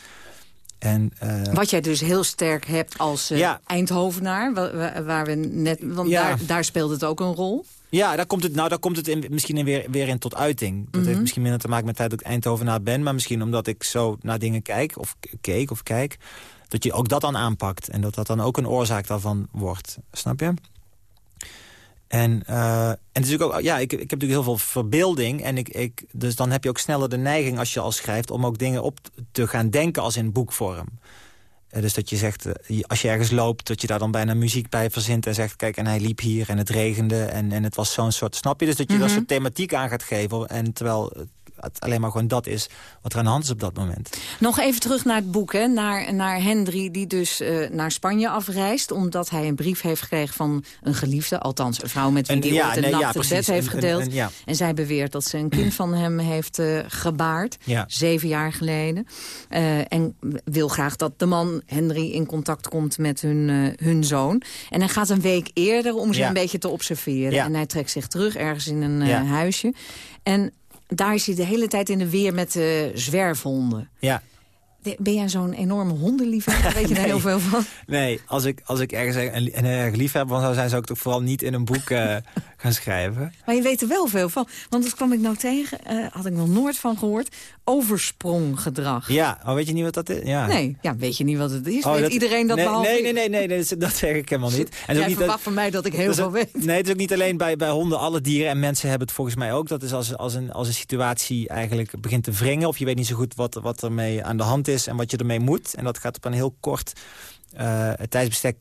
S8: En, uh,
S7: Wat jij dus heel sterk hebt als uh, ja. Eindhovenaar, waar, waar, we net, want ja. daar, daar speelt het ook een rol.
S8: Ja, daar komt het, nou, daar komt het in, misschien in weer, weer in tot uiting. Dat mm -hmm. heeft misschien minder te maken met het feit dat ik Eindhovenaar ben... maar misschien omdat ik zo naar dingen kijk, of keek of kijk... dat je ook dat dan aanpakt en dat dat dan ook een oorzaak daarvan wordt. Snap je? En, uh, en natuurlijk ook, ja, ik, ik heb natuurlijk heel veel verbeelding. En ik, ik, dus dan heb je ook sneller de neiging als je al schrijft... om ook dingen op te gaan denken als in boekvorm. Uh, dus dat je zegt, uh, als je ergens loopt... dat je daar dan bijna muziek bij verzint en zegt... kijk, en hij liep hier en het regende en, en het was zo'n soort... snap je? Dus dat je mm -hmm. dat soort thematiek aan gaat geven. En terwijl het alleen maar gewoon dat is wat er aan de hand is op dat moment.
S7: Nog even terug naar het boek, hè? Naar, naar Hendry die dus uh, naar Spanje afreist... omdat hij een brief heeft gekregen van een geliefde... althans een vrouw met wie hij ja, ooit een nee, nacht ja, het bed heeft gedeeld. En, en, ja. en, zij beweert dat ze een kind van hem heeft uh, gebaard. Zeven jaar geleden. Uh, en wil graag dat de man, Henry, in contact komt met hun, hun zoon. En hij gaat een week eerder om ze een beetje te observeren. En hij trekt zich terug ergens in een huisje. En daar is hij de hele tijd in de weer met de zwerfhonden.
S8: Ja.
S7: Ben jij zo'n enorme hondenliefhebber? Weet je nee. daar heel veel van?
S8: Nee, als ik, als ik ergens een, een erg liefhebber zou zijn... zou ik toch vooral niet in een boek uh, gaan schrijven.
S7: Maar je weet er wel veel van. Want dat kwam ik nou tegen, uh, had ik nog nooit van gehoord. Overspronggedrag.
S8: Ja, maar weet je niet wat dat is? Ja.
S7: Nee, ja, weet je niet wat het is? Oh, weet dat, iedereen dat
S8: nee,
S7: behalve
S8: nee, nee, nee, nee, nee, dat, dat zeg ik helemaal niet.
S7: En Jij verwacht van mij dat ik heel veel weet.
S8: Nee, het is ook niet alleen bij, bij honden. Alle dieren en mensen hebben het volgens mij ook. Dat is als, als, een, als een situatie eigenlijk begint te wringen... of je weet niet zo goed wat, wat ermee aan de hand is en wat je ermee moet. En dat gaat op een heel kort uh, tijdsbestek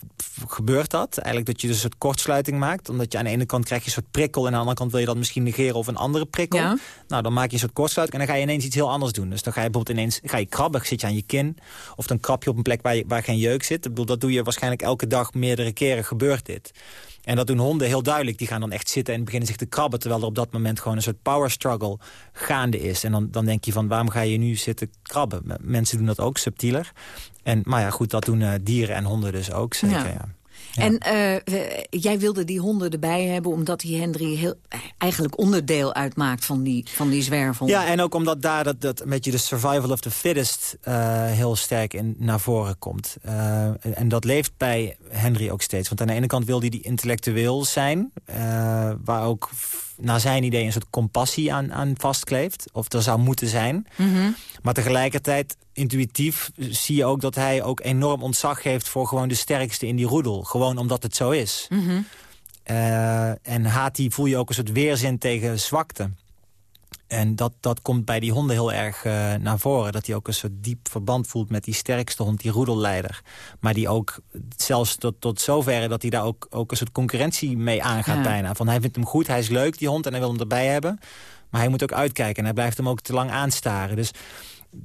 S8: gebeurt dat. Eigenlijk dat je dus een soort kortsluiting maakt. Omdat je aan de ene kant krijg je een soort prikkel... en aan de andere kant wil je dat misschien negeren of een andere prikkel.
S7: Ja.
S8: Nou, dan maak je een soort kortsluiting en dan ga je ineens iets heel anders doen. Dus dan ga je bijvoorbeeld ineens ga je krabben, zit je aan je kin. Of dan krab je op een plek waar, je, waar geen jeuk zit. Ik bedoel, dat doe je waarschijnlijk elke dag meerdere keren gebeurt dit. En dat doen honden heel duidelijk. Die gaan dan echt zitten en beginnen zich te krabben... terwijl er op dat moment gewoon een soort power struggle gaande is. En dan, dan denk je van, waarom ga je nu zitten krabben? Mensen doen dat ook, subtieler. En, maar ja, goed, dat doen uh, dieren en honden dus ook zeker, ja. ja.
S7: Ja. En uh, jij wilde die honden erbij hebben... omdat die Henry heel, eigenlijk onderdeel uitmaakt van die, van die zwervel.
S8: Ja, en ook omdat daar dat, dat een beetje de survival of the fittest... Uh, heel sterk in, naar voren komt. Uh, en dat leeft bij Henry ook steeds. Want aan de ene kant wil hij die intellectueel zijn... waar ook naar zijn idee een soort compassie aan, aan vastkleeft. Of er zou moeten zijn.
S7: Mm -hmm.
S8: Maar tegelijkertijd, intuïtief, zie je ook dat hij ook enorm ontzag geeft... voor gewoon de sterkste in die roedel. Gewoon omdat het zo is.
S7: Mm -hmm.
S8: uh, en haat die voel je ook een soort weerzin tegen zwakte. En dat, dat komt bij die honden heel erg uh, naar voren. Dat hij ook een soort diep verband voelt met die sterkste hond, die roedelleider. Maar die ook zelfs tot, tot zoverre dat hij daar ook, ook een soort concurrentie mee aangaat ja. bijna. Van hij vindt hem goed, hij is leuk, die hond, en hij wil hem erbij hebben. Maar hij moet ook uitkijken en hij blijft hem ook te lang aanstaren. Dus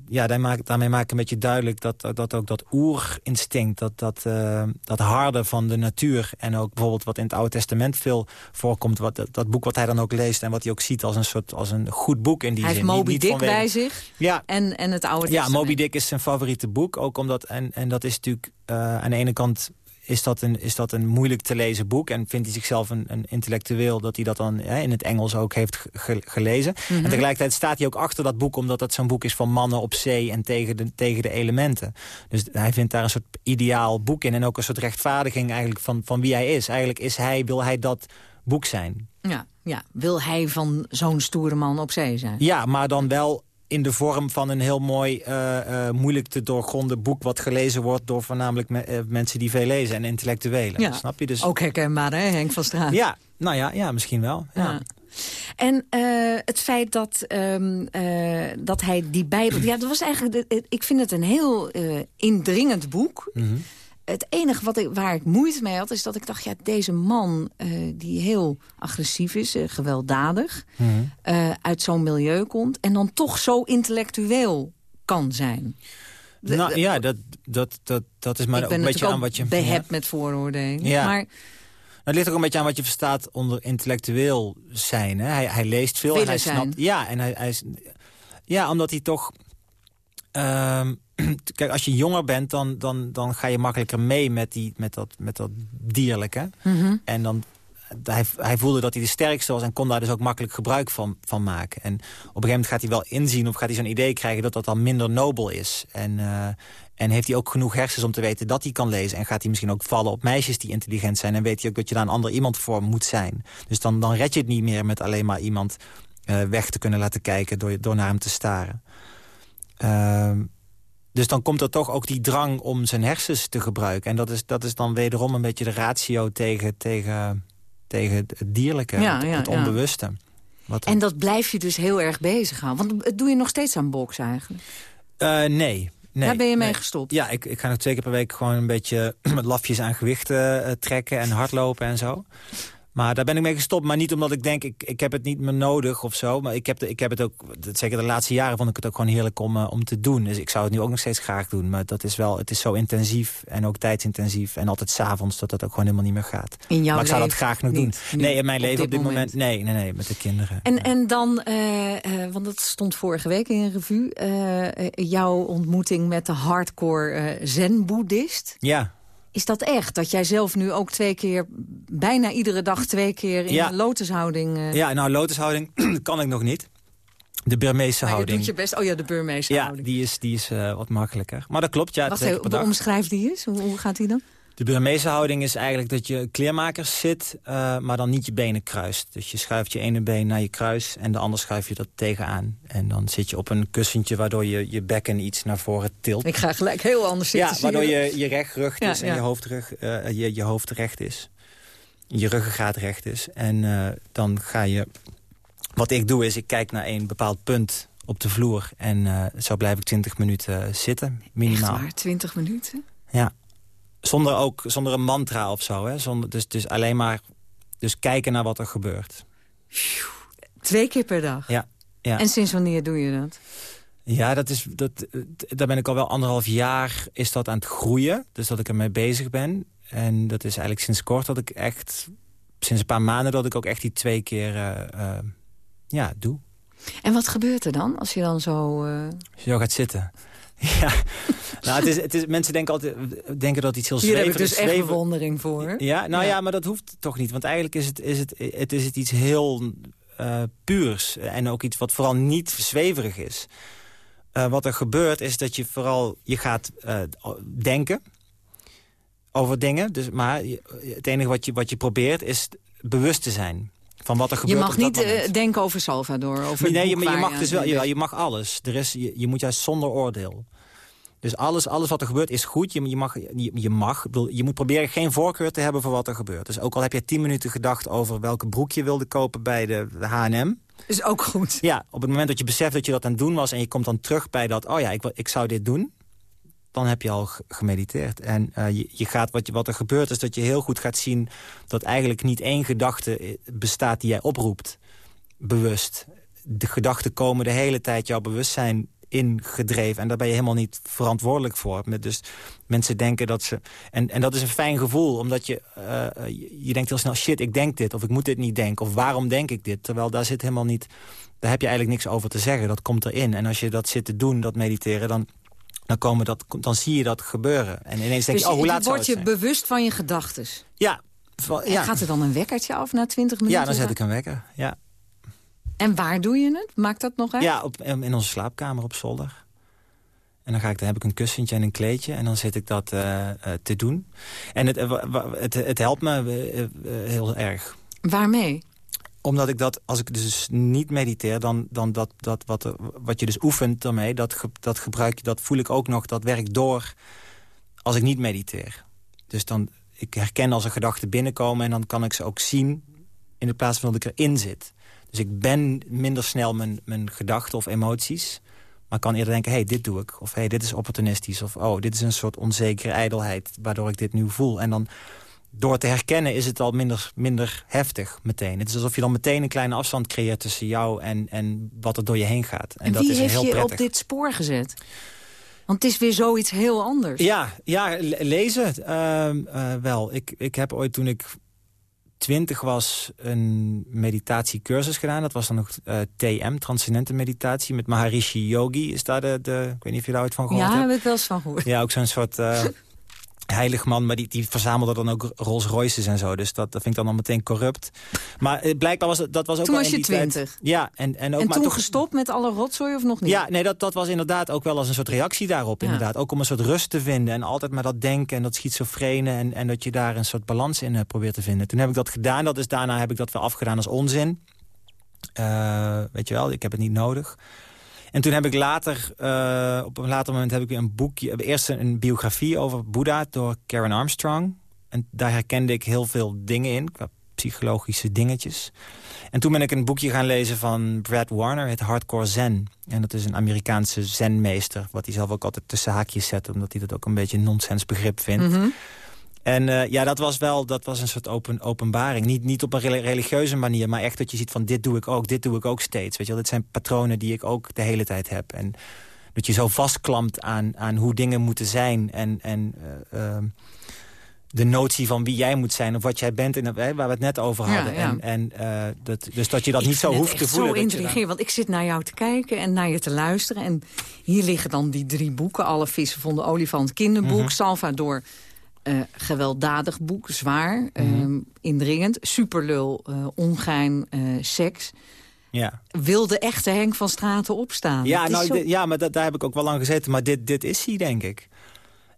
S8: ja, daarmee maak ik een beetje duidelijk dat, dat ook dat oerinstinct... dat, dat, uh, dat harde van de natuur en ook bijvoorbeeld wat in het Oude Testament veel voorkomt... Wat, dat, dat, boek wat hij dan ook leest en wat hij ook ziet als een soort als een goed boek in die
S7: hij
S8: zin.
S7: Hij heeft Moby Dick bij zich
S8: ja.
S7: en, en het Oude Testament.
S8: Ja, Moby Dick is zijn favoriete boek. Ook omdat, en, en dat is natuurlijk uh, aan de ene kant is dat, een, is dat een moeilijk te lezen boek. En vindt hij zichzelf een, een intellectueel dat hij dat dan hè, in het Engels ook heeft gelezen. Mm -hmm. En tegelijkertijd staat hij ook achter dat boek... omdat dat zo'n boek is van mannen op zee en tegen de, tegen de elementen. Dus hij vindt daar een soort ideaal boek in. En ook een soort rechtvaardiging eigenlijk van, van wie hij is. Eigenlijk is hij, wil hij dat boek zijn.
S7: Ja, ja. wil hij van zo'n stoere man op zee zijn?
S8: Ja, maar dan wel in de vorm van een heel mooi, uh, uh, moeilijk te doorgronden boek... wat gelezen wordt door voornamelijk me uh, mensen die veel lezen en intellectuelen.
S7: Ja.
S8: Snap je? Dus...
S7: Ook herkenbaar, hè, Henk van Straat?
S8: Ja, nou ja, ja misschien wel. Ja. ja.
S7: En het feit dat, um, dat hij die Bijbel... ja, dat was eigenlijk... De, ik vind het een heel indringend boek...
S8: Mm -hmm
S7: het enige wat ik, waar ik moeite mee had, is dat ik dacht... ja, deze man uh, die heel agressief is, uh, gewelddadig...
S8: Mm -hmm.
S7: uh, uit zo'n milieu komt... en dan toch zo intellectueel kan zijn.
S8: De, nou ja, dat, dat, dat, dat is maar een beetje aan wat je...
S7: ja. met vooroordelen.
S8: Ja.
S7: Maar,
S8: het ligt ook een beetje aan wat je verstaat onder intellectueel zijn. Hè? Hij, hij leest veel en hij
S7: zijn.
S8: snapt... Ja, en hij, hij ja, omdat hij toch... Um, kijk, als je jonger bent, dan, dan, dan ga je makkelijker mee met, die, met, dat, met dat dierlijke.
S7: Mm -hmm.
S8: En dan, hij, hij voelde dat hij de sterkste was en kon daar dus ook makkelijk gebruik van, van maken. En op een gegeven moment gaat hij wel inzien of gaat hij zo'n idee krijgen dat dat dan minder nobel is. En, uh, en heeft hij ook genoeg hersens om te weten dat hij kan lezen. En gaat hij misschien ook vallen op meisjes die intelligent zijn. En weet hij ook dat je daar een ander iemand voor moet zijn. Dus dan, dan red je het niet meer met alleen maar iemand uh, weg te kunnen laten kijken door, door naar hem te staren. Uh, dus dan komt er toch ook die drang om zijn hersens te gebruiken. En dat is, dat is dan wederom een beetje de ratio tegen, tegen, tegen het dierlijke,
S7: ja,
S8: het,
S7: ja,
S8: het onbewuste. Ja.
S7: Wat en dat blijf je dus heel erg bezighouden. Want het doe je nog steeds aan boks eigenlijk?
S8: Uh, nee. Nee,
S7: Daar ben je mee
S8: nee.
S7: gestopt?
S8: Ja, ik, ik ga nog twee keer per week gewoon een beetje met lafjes aan gewichten uh, trekken en hardlopen en zo. Maar daar ben ik mee gestopt. Maar niet omdat ik denk, ik, ik heb het niet meer nodig of zo. Maar ik heb, de, ik heb het ook, zeker de laatste jaren vond ik het ook gewoon heerlijk om, uh, om te doen. Dus ik zou het nu ook nog steeds graag doen. Maar dat is wel, het is zo intensief en ook tijdsintensief. En altijd s'avonds dat dat ook gewoon helemaal niet meer gaat.
S7: In jouw
S8: maar ik zou dat graag nog doen. Nee, in mijn
S7: op
S8: leven op dit moment.
S7: moment.
S8: nee, nee, nee, met de kinderen.
S7: En, en dan, uh, uh, want dat stond vorige week in een revue... Jouw ontmoeting met de hardcore zen-boeddhist.
S8: Ja.
S7: Is dat echt? Dat jij zelf nu ook twee keer, bijna iedere dag twee keer in
S8: Ja.
S7: een lotushouding... Uh,
S8: Ja, nou, lotushouding kan ik nog niet. De Burmeese
S7: je
S8: houding.
S7: doet je best. Oh ja, de Burmeese
S8: ja,
S7: houding.
S8: die is, die is uh, wat makkelijker. Maar dat klopt, ja.
S7: Wacht even, omschrijf die eens. Hoe, hoe gaat die dan?
S8: De Burmeese houding is eigenlijk dat je kleermakers zit, uh, maar dan niet je benen kruist. Dus je schuift je ene been naar je kruis en de ander schuif je dat tegenaan. En dan zit je op een kussentje waardoor je je bekken iets naar voren tilt.
S7: Ik ga gelijk heel anders zitten.
S8: Ja, waardoor je, je rug recht
S7: Ja,
S8: is en
S7: ja.
S8: je, hoofdrug, uh, je, je hoofd recht is. Je ruggengraat recht is. En uh, dan ga je... Wat ik doe is, ik kijk naar een bepaald punt op de vloer. En zo blijf ik 20 minuten zitten, minimaal.
S7: Echt waar, 20 minuten?
S8: Ja. Zonder, ook, zonder een mantra of zo. Hè? Zonder, dus, dus alleen maar dus kijken naar wat er gebeurt.
S7: Twee keer per dag?
S8: Ja. ja.
S7: En sinds wanneer doe je dat?
S8: Ja, dat is, dat, daar ben ik al wel anderhalf jaar is dat aan het groeien. Dus dat ik ermee bezig ben. En dat is eigenlijk sinds kort dat ik echt... Sinds een paar maanden dat ik ook echt die twee keer uh, uh, ja, doe.
S7: En wat gebeurt er dan als je dan zo... Uh...
S8: Als je zo gaat zitten. Ja, nou, het is, het is, mensen denken altijd denken dat iets heel
S7: Hier
S8: zweverig
S7: heb ik dus echt bewondering voor.
S8: Ja, nou ja.
S7: Ja.
S8: maar dat hoeft toch niet. Want eigenlijk is het, is het, het, is het iets heel eh, puurs. En ook iets wat vooral niet zweverig is. Eh, wat er gebeurt is dat je vooral je gaat eh, denken over dingen. Dus, maar het enige wat je, wat je probeert is bewust te zijn van wat er
S7: Je
S8: gebeurt
S7: mag
S8: op dat
S7: niet eh, denken over Salvador. Over
S8: Nee, je, maar je mag dus wel, je, je mag alles. Er is, je, je moet juist zonder oordeel. Dus alles, alles wat er gebeurt is goed. Je, je, mag, je, je mag, bedoel, je moet proberen geen voorkeur te hebben voor wat er gebeurt. Dus ook al heb je tien minuten gedacht over welke broek je wilde kopen bij de, de H&M...
S7: Is ook goed.
S8: Ja, op het moment dat je beseft dat je dat aan het doen was... en je komt dan terug bij dat, oh ja, ik, ik zou dit doen... dan heb je al gemediteerd. En uh, je, je, gaat, wat, je, wat er gebeurt is dat je heel goed gaat zien... dat eigenlijk niet één gedachte eh, bestaat die jij oproept, bewust. De gedachten komen de hele tijd jouw bewustzijn ingedreven. En daar ben je helemaal niet verantwoordelijk voor. Dus mensen denken dat ze... En, en dat is een fijn gevoel, omdat je, uh, je denkt heel snel... shit, ik denk dit, of ik moet dit niet denken, of waarom denk ik dit? Terwijl daar zit helemaal niet... Daar heb je eigenlijk niks over te zeggen, dat komt erin. En als je dat zit te doen, dat mediteren, dan dan, komen dat, dan zie je dat gebeuren. En ineens denk
S7: dus
S8: je, oh, hoe laat
S7: word je bewust van je gedachten?
S8: Ja.
S7: ja. Gaat er dan een wekkertje af na 20 minuten?
S8: Ja, dan zet ik een wekker, ja.
S7: En waar doe je het? Maakt dat nog uit?
S8: Ja, op, in onze slaapkamer op zolder. En dan, ga ik, dan heb ik een kussentje en een kleedje. En dan zit ik dat uh, uh, te doen. En het, uh, het, het, helpt me heel erg.
S7: Waarmee?
S8: Omdat ik dat, als ik dus niet mediteer... dan, dan dat, dat wat, wat je dus oefent daarmee... Dat, dat gebruik je, dat voel ik ook nog, dat werkt door... als ik niet mediteer. Dus dan, ik herken als er gedachten binnenkomen... en dan kan ik ze ook zien in de plaats van dat ik erin zit. Dus ik ben minder snel mijn, mijn gedachten of emoties. Maar kan eerder denken, hey, dit doe ik. Of hey, dit is opportunistisch. Of oh, dit is een soort onzekere ijdelheid waardoor ik dit nu voel. En dan door te herkennen is het al minder, minder heftig meteen. Het is alsof je dan meteen een kleine afstand creëert tussen jou en, en wat er door je heen gaat. En,
S7: en
S8: dat
S7: wie
S8: is
S7: heeft
S8: heel
S7: je
S8: prettig.
S7: op dit spoor gezet? Want het is weer zoiets heel anders.
S8: Ja, ja lezen uh, wel. Ik, ik heb ooit toen ik twintig was een meditatiecursus gedaan. Dat was dan nog uh, TM, Transcendente Meditatie. Met Maharishi Yogi is daar de, de... Ik weet niet of je daar ooit van gehoord
S7: ja,
S8: hebt.
S7: Ja, heb ik wel eens van gehoord.
S8: Ja, ook zo'n soort... Heilig man, maar die, die verzamelde dan ook Rolls Royces en zo. Dus dat, dat vind ik dan al meteen corrupt. Maar uh, blijkbaar was dat was ook
S7: toen
S8: wel
S7: was
S8: in
S7: je twintig.
S8: Ja, en, en, ook,
S7: en
S8: maar
S7: toen gestopt met alle rotzooi of nog niet?
S8: Ja, nee, dat, dat was inderdaad ook wel als een soort reactie daarop.
S7: Ja.
S8: Inderdaad. Ook om een soort rust te vinden. En altijd maar dat denken en dat schizofrene. En, en dat je daar een soort balans in uh, probeert te vinden. Toen heb ik dat gedaan. Dat is, daarna heb ik dat weer afgedaan als onzin. Uh, weet je wel, ik heb het niet nodig. En toen heb ik later, uh, op een later moment heb ik weer een boekje... Eerst een biografie over Boeddha door Karen Armstrong. En daar herkende ik heel veel dingen in, qua psychologische dingetjes. En toen ben ik een boekje gaan lezen van Brad Warner, het Hardcore Zen. En dat is een Amerikaanse zenmeester, wat hij zelf ook altijd tussen haakjes zet... omdat hij dat ook een beetje een nonsens begrip vindt.
S7: -hmm.
S8: En uh, ja, dat was wel dat was een soort open, openbaring. Niet, niet op een religieuze manier, maar echt dat je ziet van dit doe ik ook, dit doe ik ook steeds. Weet je wel? Dit zijn patronen die ik ook de hele tijd heb. En dat je zo vastklampt aan, aan hoe dingen moeten zijn. En, en uh, uh, de notie van wie jij moet zijn of wat jij bent, en, waar we het net over hadden.
S7: Ja, ja.
S8: En, en dat, dus dat je dat
S7: ik
S8: niet zo hoeft
S7: te
S8: voelen.
S7: zo intrigerend, want ik zit naar jou te kijken en naar je te luisteren. En hier liggen dan die drie boeken. Alle vissen van de olifant kinderboek, mm -hmm. Salvador... Uh, gewelddadig boek, zwaar, mm -hmm. uh, indringend. Superlul, uh, ongein, seks.
S8: Ja.
S7: Wilde echte Henk van Straten opstaan.
S8: Ja, nou, zo... ja maar dat, daar heb ik ook wel lang gezeten. Maar dit, dit is hij, denk ik.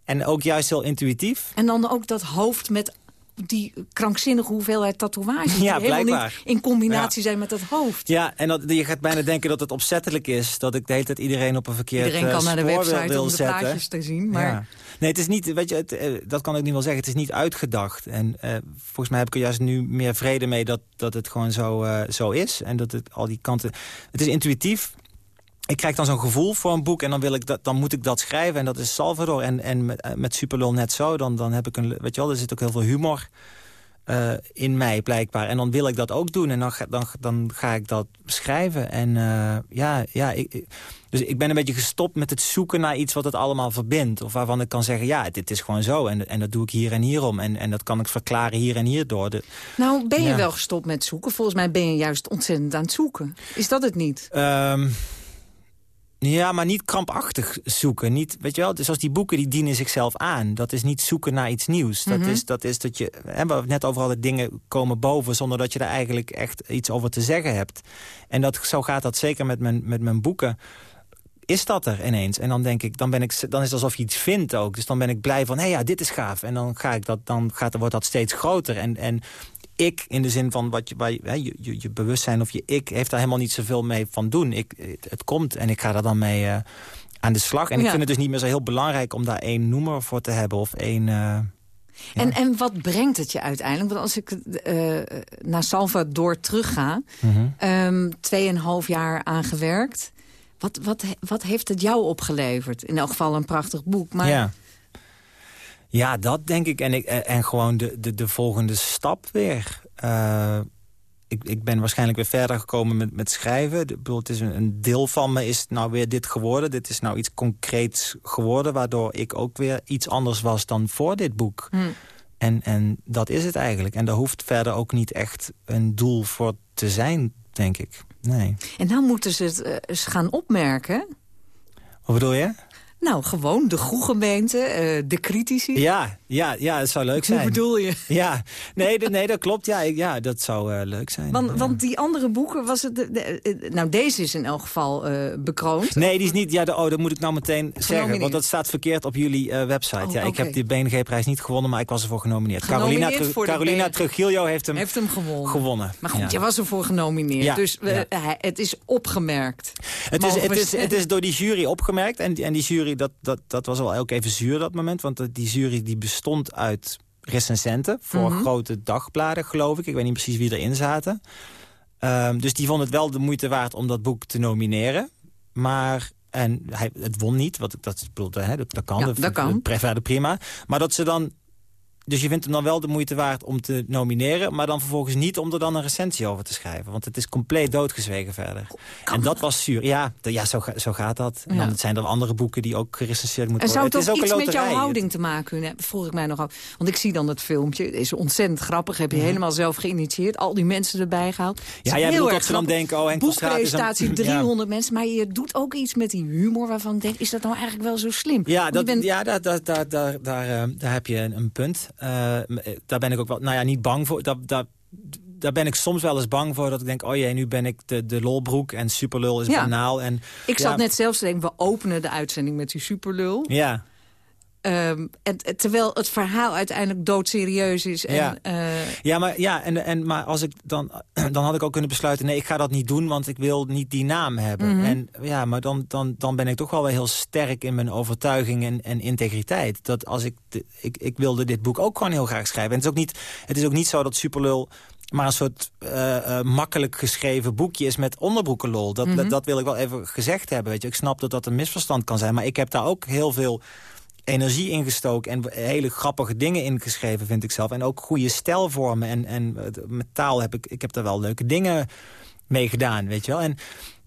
S8: En ook juist heel intuïtief.
S7: En dan ook dat hoofd met die krankzinnige hoeveelheid tatoeages...
S8: Ja,
S7: die helemaal niet in combinatie ja. zijn met dat hoofd.
S8: Ja, en dat, je gaat bijna denken dat het opzettelijk is. Dat ik de hele tijd iedereen op een verkeerd
S7: Iedereen kan naar de website
S8: wil
S7: om de
S8: zetten.
S7: plaatjes te zien. Maar...
S8: Ja. Nee, het is niet, weet je, het, uh, dat kan ik niet wel zeggen. Het is niet uitgedacht. En uh, volgens mij heb ik er juist nu meer vrede mee dat, dat het gewoon zo, uh, zo is. En dat het al die kanten... Het is intuïtief. Ik krijg dan zo'n gevoel voor een boek en dan, wil ik dat, dan moet ik dat schrijven. En dat is Salvador. En, en met, met Superlul net zo. Dan, dan heb ik een, weet je wel, er zit ook heel veel humor uh, in mij blijkbaar. En dan wil ik dat ook doen. En dan ga, dan, dan ga ik dat schrijven. En uh, ja, ja ik, dus ik ben een beetje gestopt met het zoeken naar iets wat het allemaal verbindt. Of waarvan ik kan zeggen, ja, dit is gewoon zo. En, en dat doe ik hier en hierom. En, en dat kan ik verklaren hier en hierdoor. De,
S7: nou, ben je
S8: ja.
S7: wel gestopt met zoeken? Volgens mij ben je juist ontzettend aan het zoeken. Is dat het niet?
S8: Um, ja, maar niet krampachtig zoeken. Niet, weet je wel, zoals die boeken die dienen zichzelf aan. Dat is niet zoeken naar iets nieuws. Dat,
S7: Mhm.
S8: is, dat is dat je, hè, we net over hadden, dingen komen boven... zonder dat je er eigenlijk echt iets over te zeggen hebt. En dat, zo gaat dat zeker met mijn, met mijn boeken. Is dat er ineens? En dan denk ik, dan, ben ik, dan is het alsof je iets vindt ook. Dus dan ben ik blij van, hé ja, dit is gaaf. En dan, ga ik dat, dan gaat, wordt dat steeds groter. En, en ik, in de zin van wat je, waar je, je, je, je bewustzijn of je ik... heeft daar helemaal niet zoveel mee van doen. Ik, het, het komt en ik ga daar dan mee uh, aan de slag. En
S7: Ja.
S8: ik vind het dus niet meer zo heel belangrijk... om daar één noemer voor te hebben of één... Uh,
S7: En, en wat brengt het je uiteindelijk? Want als ik uh, naar Salvador terugga... Mm -hmm. tweeënhalf jaar aangewerkt... Wat, wat, wat heeft het jou opgeleverd? In elk geval een prachtig boek. Maar...
S8: Ja. Ja, dat denk ik. En, ik, en gewoon de, de, de volgende stap weer. Uh, ik, ik ben waarschijnlijk weer verder gekomen met, met schrijven. De, bedoel, het is een, een, deel van me is nou weer dit geworden. Dit is nou iets concreets geworden... waardoor ik ook weer iets anders was dan voor dit boek. Hm. En, en dat is het eigenlijk. En daar hoeft verder ook niet echt een doel voor te zijn, denk ik. Nee.
S7: En nou moeten ze het uh, eens gaan opmerken.
S8: Wat bedoel je?
S7: Nou, gewoon de goede gemeente, uh, de critici.
S8: Ja, ja, ja, het zou leuk zijn.
S7: Hoe bedoel je?
S8: Ja, nee, nee dat klopt. Ja, ja dat zou uh, leuk zijn.
S7: Want,
S8: ja.
S7: want die andere boeken, was het... De, de, nou, deze is in elk geval uh, bekroond.
S8: Nee, die is niet... Ja, de, oh, dat moet ik nou meteen zeggen. Want dat staat verkeerd op jullie uh, website. Oh, ja, okay. ik heb die BNG-prijs niet gewonnen, maar ik was ervoor genomineerd.
S7: genomineerd
S8: Carolina,
S7: voor
S8: Carolina Trujillo heeft hem,
S7: heeft hem gewonnen.
S8: gewonnen.
S7: Maar goed,
S8: ja.
S7: je was ervoor genomineerd. Dus het is opgemerkt.
S8: Het is, het, is, het is door die jury opgemerkt. En, en die jury, dat, dat, dat was wel ook even zuur dat moment. Want die jury die bestond uit recensenten voor
S7: Mhm.
S8: mm -hmm. grote dagbladen, geloof ik. Ik weet niet precies wie erin zaten. Um, dus die vonden het wel de moeite waard om dat boek te nomineren. Maar, en hij, het won niet, wat dat, dat, hè, dat, dat kan.
S7: Ja,
S8: dat,
S7: dat kan.
S8: Prima. Maar dat ze dan... Dus je vindt hem dan wel de moeite waard om te nomineren... maar dan vervolgens niet om er dan een recensie over te schrijven. Want het is compleet doodgezwegen verder.
S7: Kan
S8: en dat was zuur. Ja, ja zo, zo gaat dat. En dan zijn er andere boeken die ook gerecenseerd moeten
S7: en
S8: worden.
S7: En zou het,
S8: het
S7: ook iets met jouw houding te maken kunnen hebben? Vroeg ik mij nog af. Want ik zie dan het filmpje. Het is ontzettend grappig. Heb je ja. helemaal zelf geïnitieerd. Al die mensen erbij gehaald.
S8: Ja, jij bedoelt dat ze dan denken... Oh,
S7: Boekpresentatie, een... 300 ja. mensen. Maar je doet ook iets met die humor waarvan ik denk... is dat nou eigenlijk wel zo slim?
S8: Ja, dat, bent... ja daar, daar, daar, daar, daar, uh, daar heb je een, een punt. Uh, daar ben ik ook wel, nou ja, niet bang voor. Dat, dat, daar ben ik soms wel eens bang voor. Dat ik denk, oh jee, nu ben ik de, de lolbroek en superlul is
S7: ja.
S8: banaal. En,
S7: ik zat net zelfs te denken, we openen de uitzending met die superlul.
S8: Ja.
S7: Um, en, terwijl het verhaal uiteindelijk doodserieus is. En,
S8: ja,
S7: uh...
S8: ja, maar, ja en, en, maar als ik dan, dan had ik ook kunnen besluiten... nee, ik ga dat niet doen, want ik wil niet die naam hebben.
S7: Mhm.
S8: Mm -hmm. En ja, maar dan, dan, dan ben ik toch wel weer heel sterk in mijn overtuiging en, en integriteit. Dat als ik, ik... Ik wilde dit boek ook gewoon heel graag schrijven. En het is ook niet, het is ook niet zo dat Superlul maar een soort uh, uh, makkelijk geschreven boekje is met onderbroekenlol. Dat,
S7: Mhm.
S8: mm -hmm. dat wil ik wel even gezegd hebben. Weet je. Ik snap dat dat een misverstand kan zijn, maar ik heb daar ook heel veel energie ingestoken en hele grappige dingen ingeschreven, vind ik zelf. En ook goede stijlvormen en, en met taal heb ik, ik heb daar wel leuke dingen mee gedaan, weet je wel. En,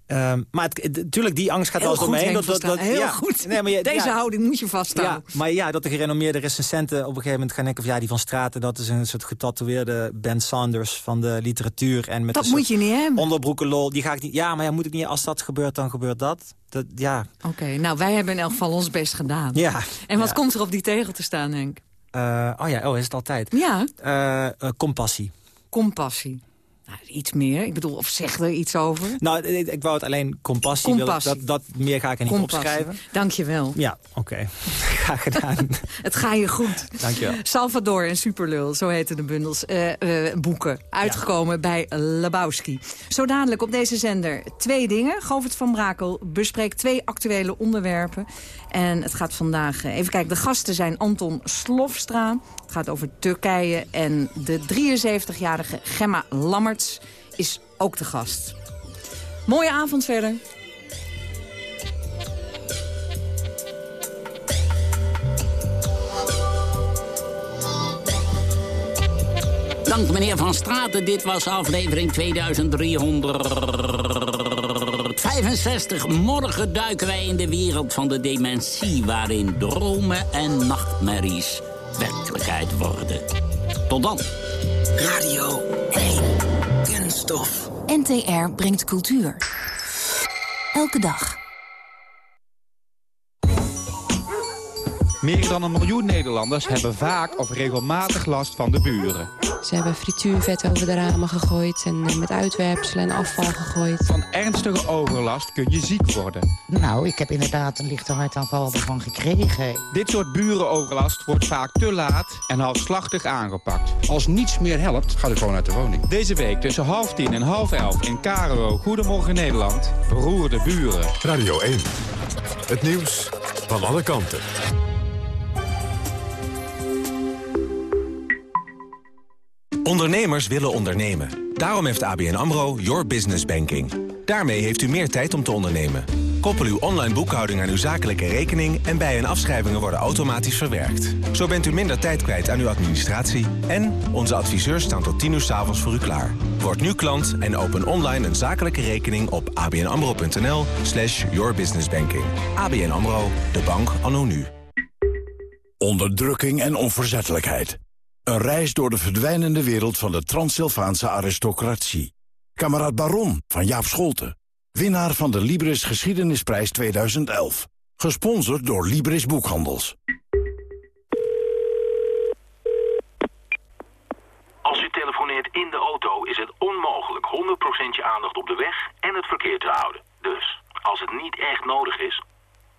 S8: um, maar natuurlijk, die angst gaat wel door me heen.
S7: Dat, dat,
S8: dat,
S7: Heel
S8: ja,
S7: goed.
S8: Nee, maar je,
S7: Deze
S8: ja,
S7: houding moet je vasthouden.
S8: Ja, maar ja, dat de gerenommeerde recensenten op een gegeven moment gaan denken... of ja, die van Straten, dat is een soort getatoeëerde Ben Sanders van de literatuur. En met
S7: dat moet je niet hebben.
S8: Onderbroekenlol, die ga ik niet... Ja, maar ja, moet ik niet, als dat gebeurt, dan gebeurt dat. dat ja.
S7: Oké, okay, nou, wij hebben in elk geval ons best gedaan.
S8: Ja.
S7: En wat komt er op die tegel te staan, Henk?
S8: Uh, oh ja, oh, is het altijd?
S7: Ja.
S8: Uh, uh, compassie.
S7: Compassie. Nou, iets meer. Ik bedoel, of zeg er iets over?
S8: Nou, ik, ik wou het alleen compassie.
S7: compassie.
S8: Willen, dat, dat meer ga ik er niet
S7: compassie.
S8: opschrijven.
S7: Dank je wel.
S8: Ja, oké. Okay. Graag gedaan.
S7: het ga je goed.
S8: Dank je wel.
S7: Salvador en Superlul, zo heten de bundels. Uh, uh, boeken. Uitgekomen ja. bij Lebowski. Zo dadelijk op deze zender twee dingen. Govert van Brakel bespreekt twee actuele onderwerpen. En het gaat vandaag... Uh, even kijken, de gasten zijn Anton Slofstra. Het gaat over Turkije. En de 73-jarige Gemma Is ook de gast. Mooie avond verder.
S6: Dank meneer Van Straten. Dit was aflevering 2365. Morgen duiken wij in de wereld van de dementie... waarin dromen en nachtmerries werkelijkheid worden. Tot dan.
S12: Radio 1.
S11: NTR brengt cultuur. Elke dag.
S13: Meer dan een miljoen Nederlanders hebben vaak of regelmatig last van de buren.
S14: Ze hebben frituurvet over de ramen gegooid en met uitwerpselen en afval gegooid.
S13: Van ernstige overlast kun je ziek worden.
S15: Nou, ik heb inderdaad een lichte hartaanval ervan gekregen.
S13: Dit soort burenoverlast wordt vaak te laat en halfslachtig aangepakt.
S16: Als niets meer helpt, gaat u gewoon uit de woning.
S13: Deze week tussen half tien en half elf in Karo, Goedemorgen Nederland, beroerde buren.
S5: Radio 1, het nieuws van alle kanten.
S17: Ondernemers willen ondernemen. Daarom heeft ABN AMRO Your Business Banking. Daarmee heeft u meer tijd om te ondernemen. Koppel uw online boekhouding aan uw zakelijke rekening... en bij- en afschrijvingen worden automatisch verwerkt. Zo bent u minder tijd kwijt aan uw administratie... en onze adviseurs staan tot 10 uur s avonds voor u klaar. Word nu klant en open online een zakelijke rekening op abnamro.nl slash yourbusinessbanking. ABN AMRO, de bank anno nu.
S3: Onderdrukking en onverzettelijkheid. Een reis door de verdwijnende wereld van de Transsylvaanse aristocratie. Kameraad Baron van Jaap Scholten. Winnaar van de Libris Geschiedenisprijs 2011. Gesponsord door Libris Boekhandels.
S18: Als u telefoneert in de auto is het onmogelijk 100% je aandacht op de weg en het verkeer te houden. Dus, als het niet echt nodig is,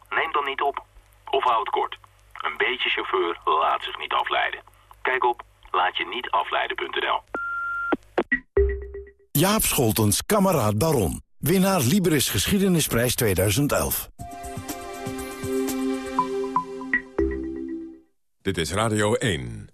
S18: neem dan niet op. Of houd kort. Een beetje chauffeur laat zich niet afleiden. Kijk op laatje-niet-afleiden.nl.
S3: Jaap Scholtens, kameraad Baron. Winnaar Libris Geschiedenisprijs 2011.
S5: Dit is Radio 1.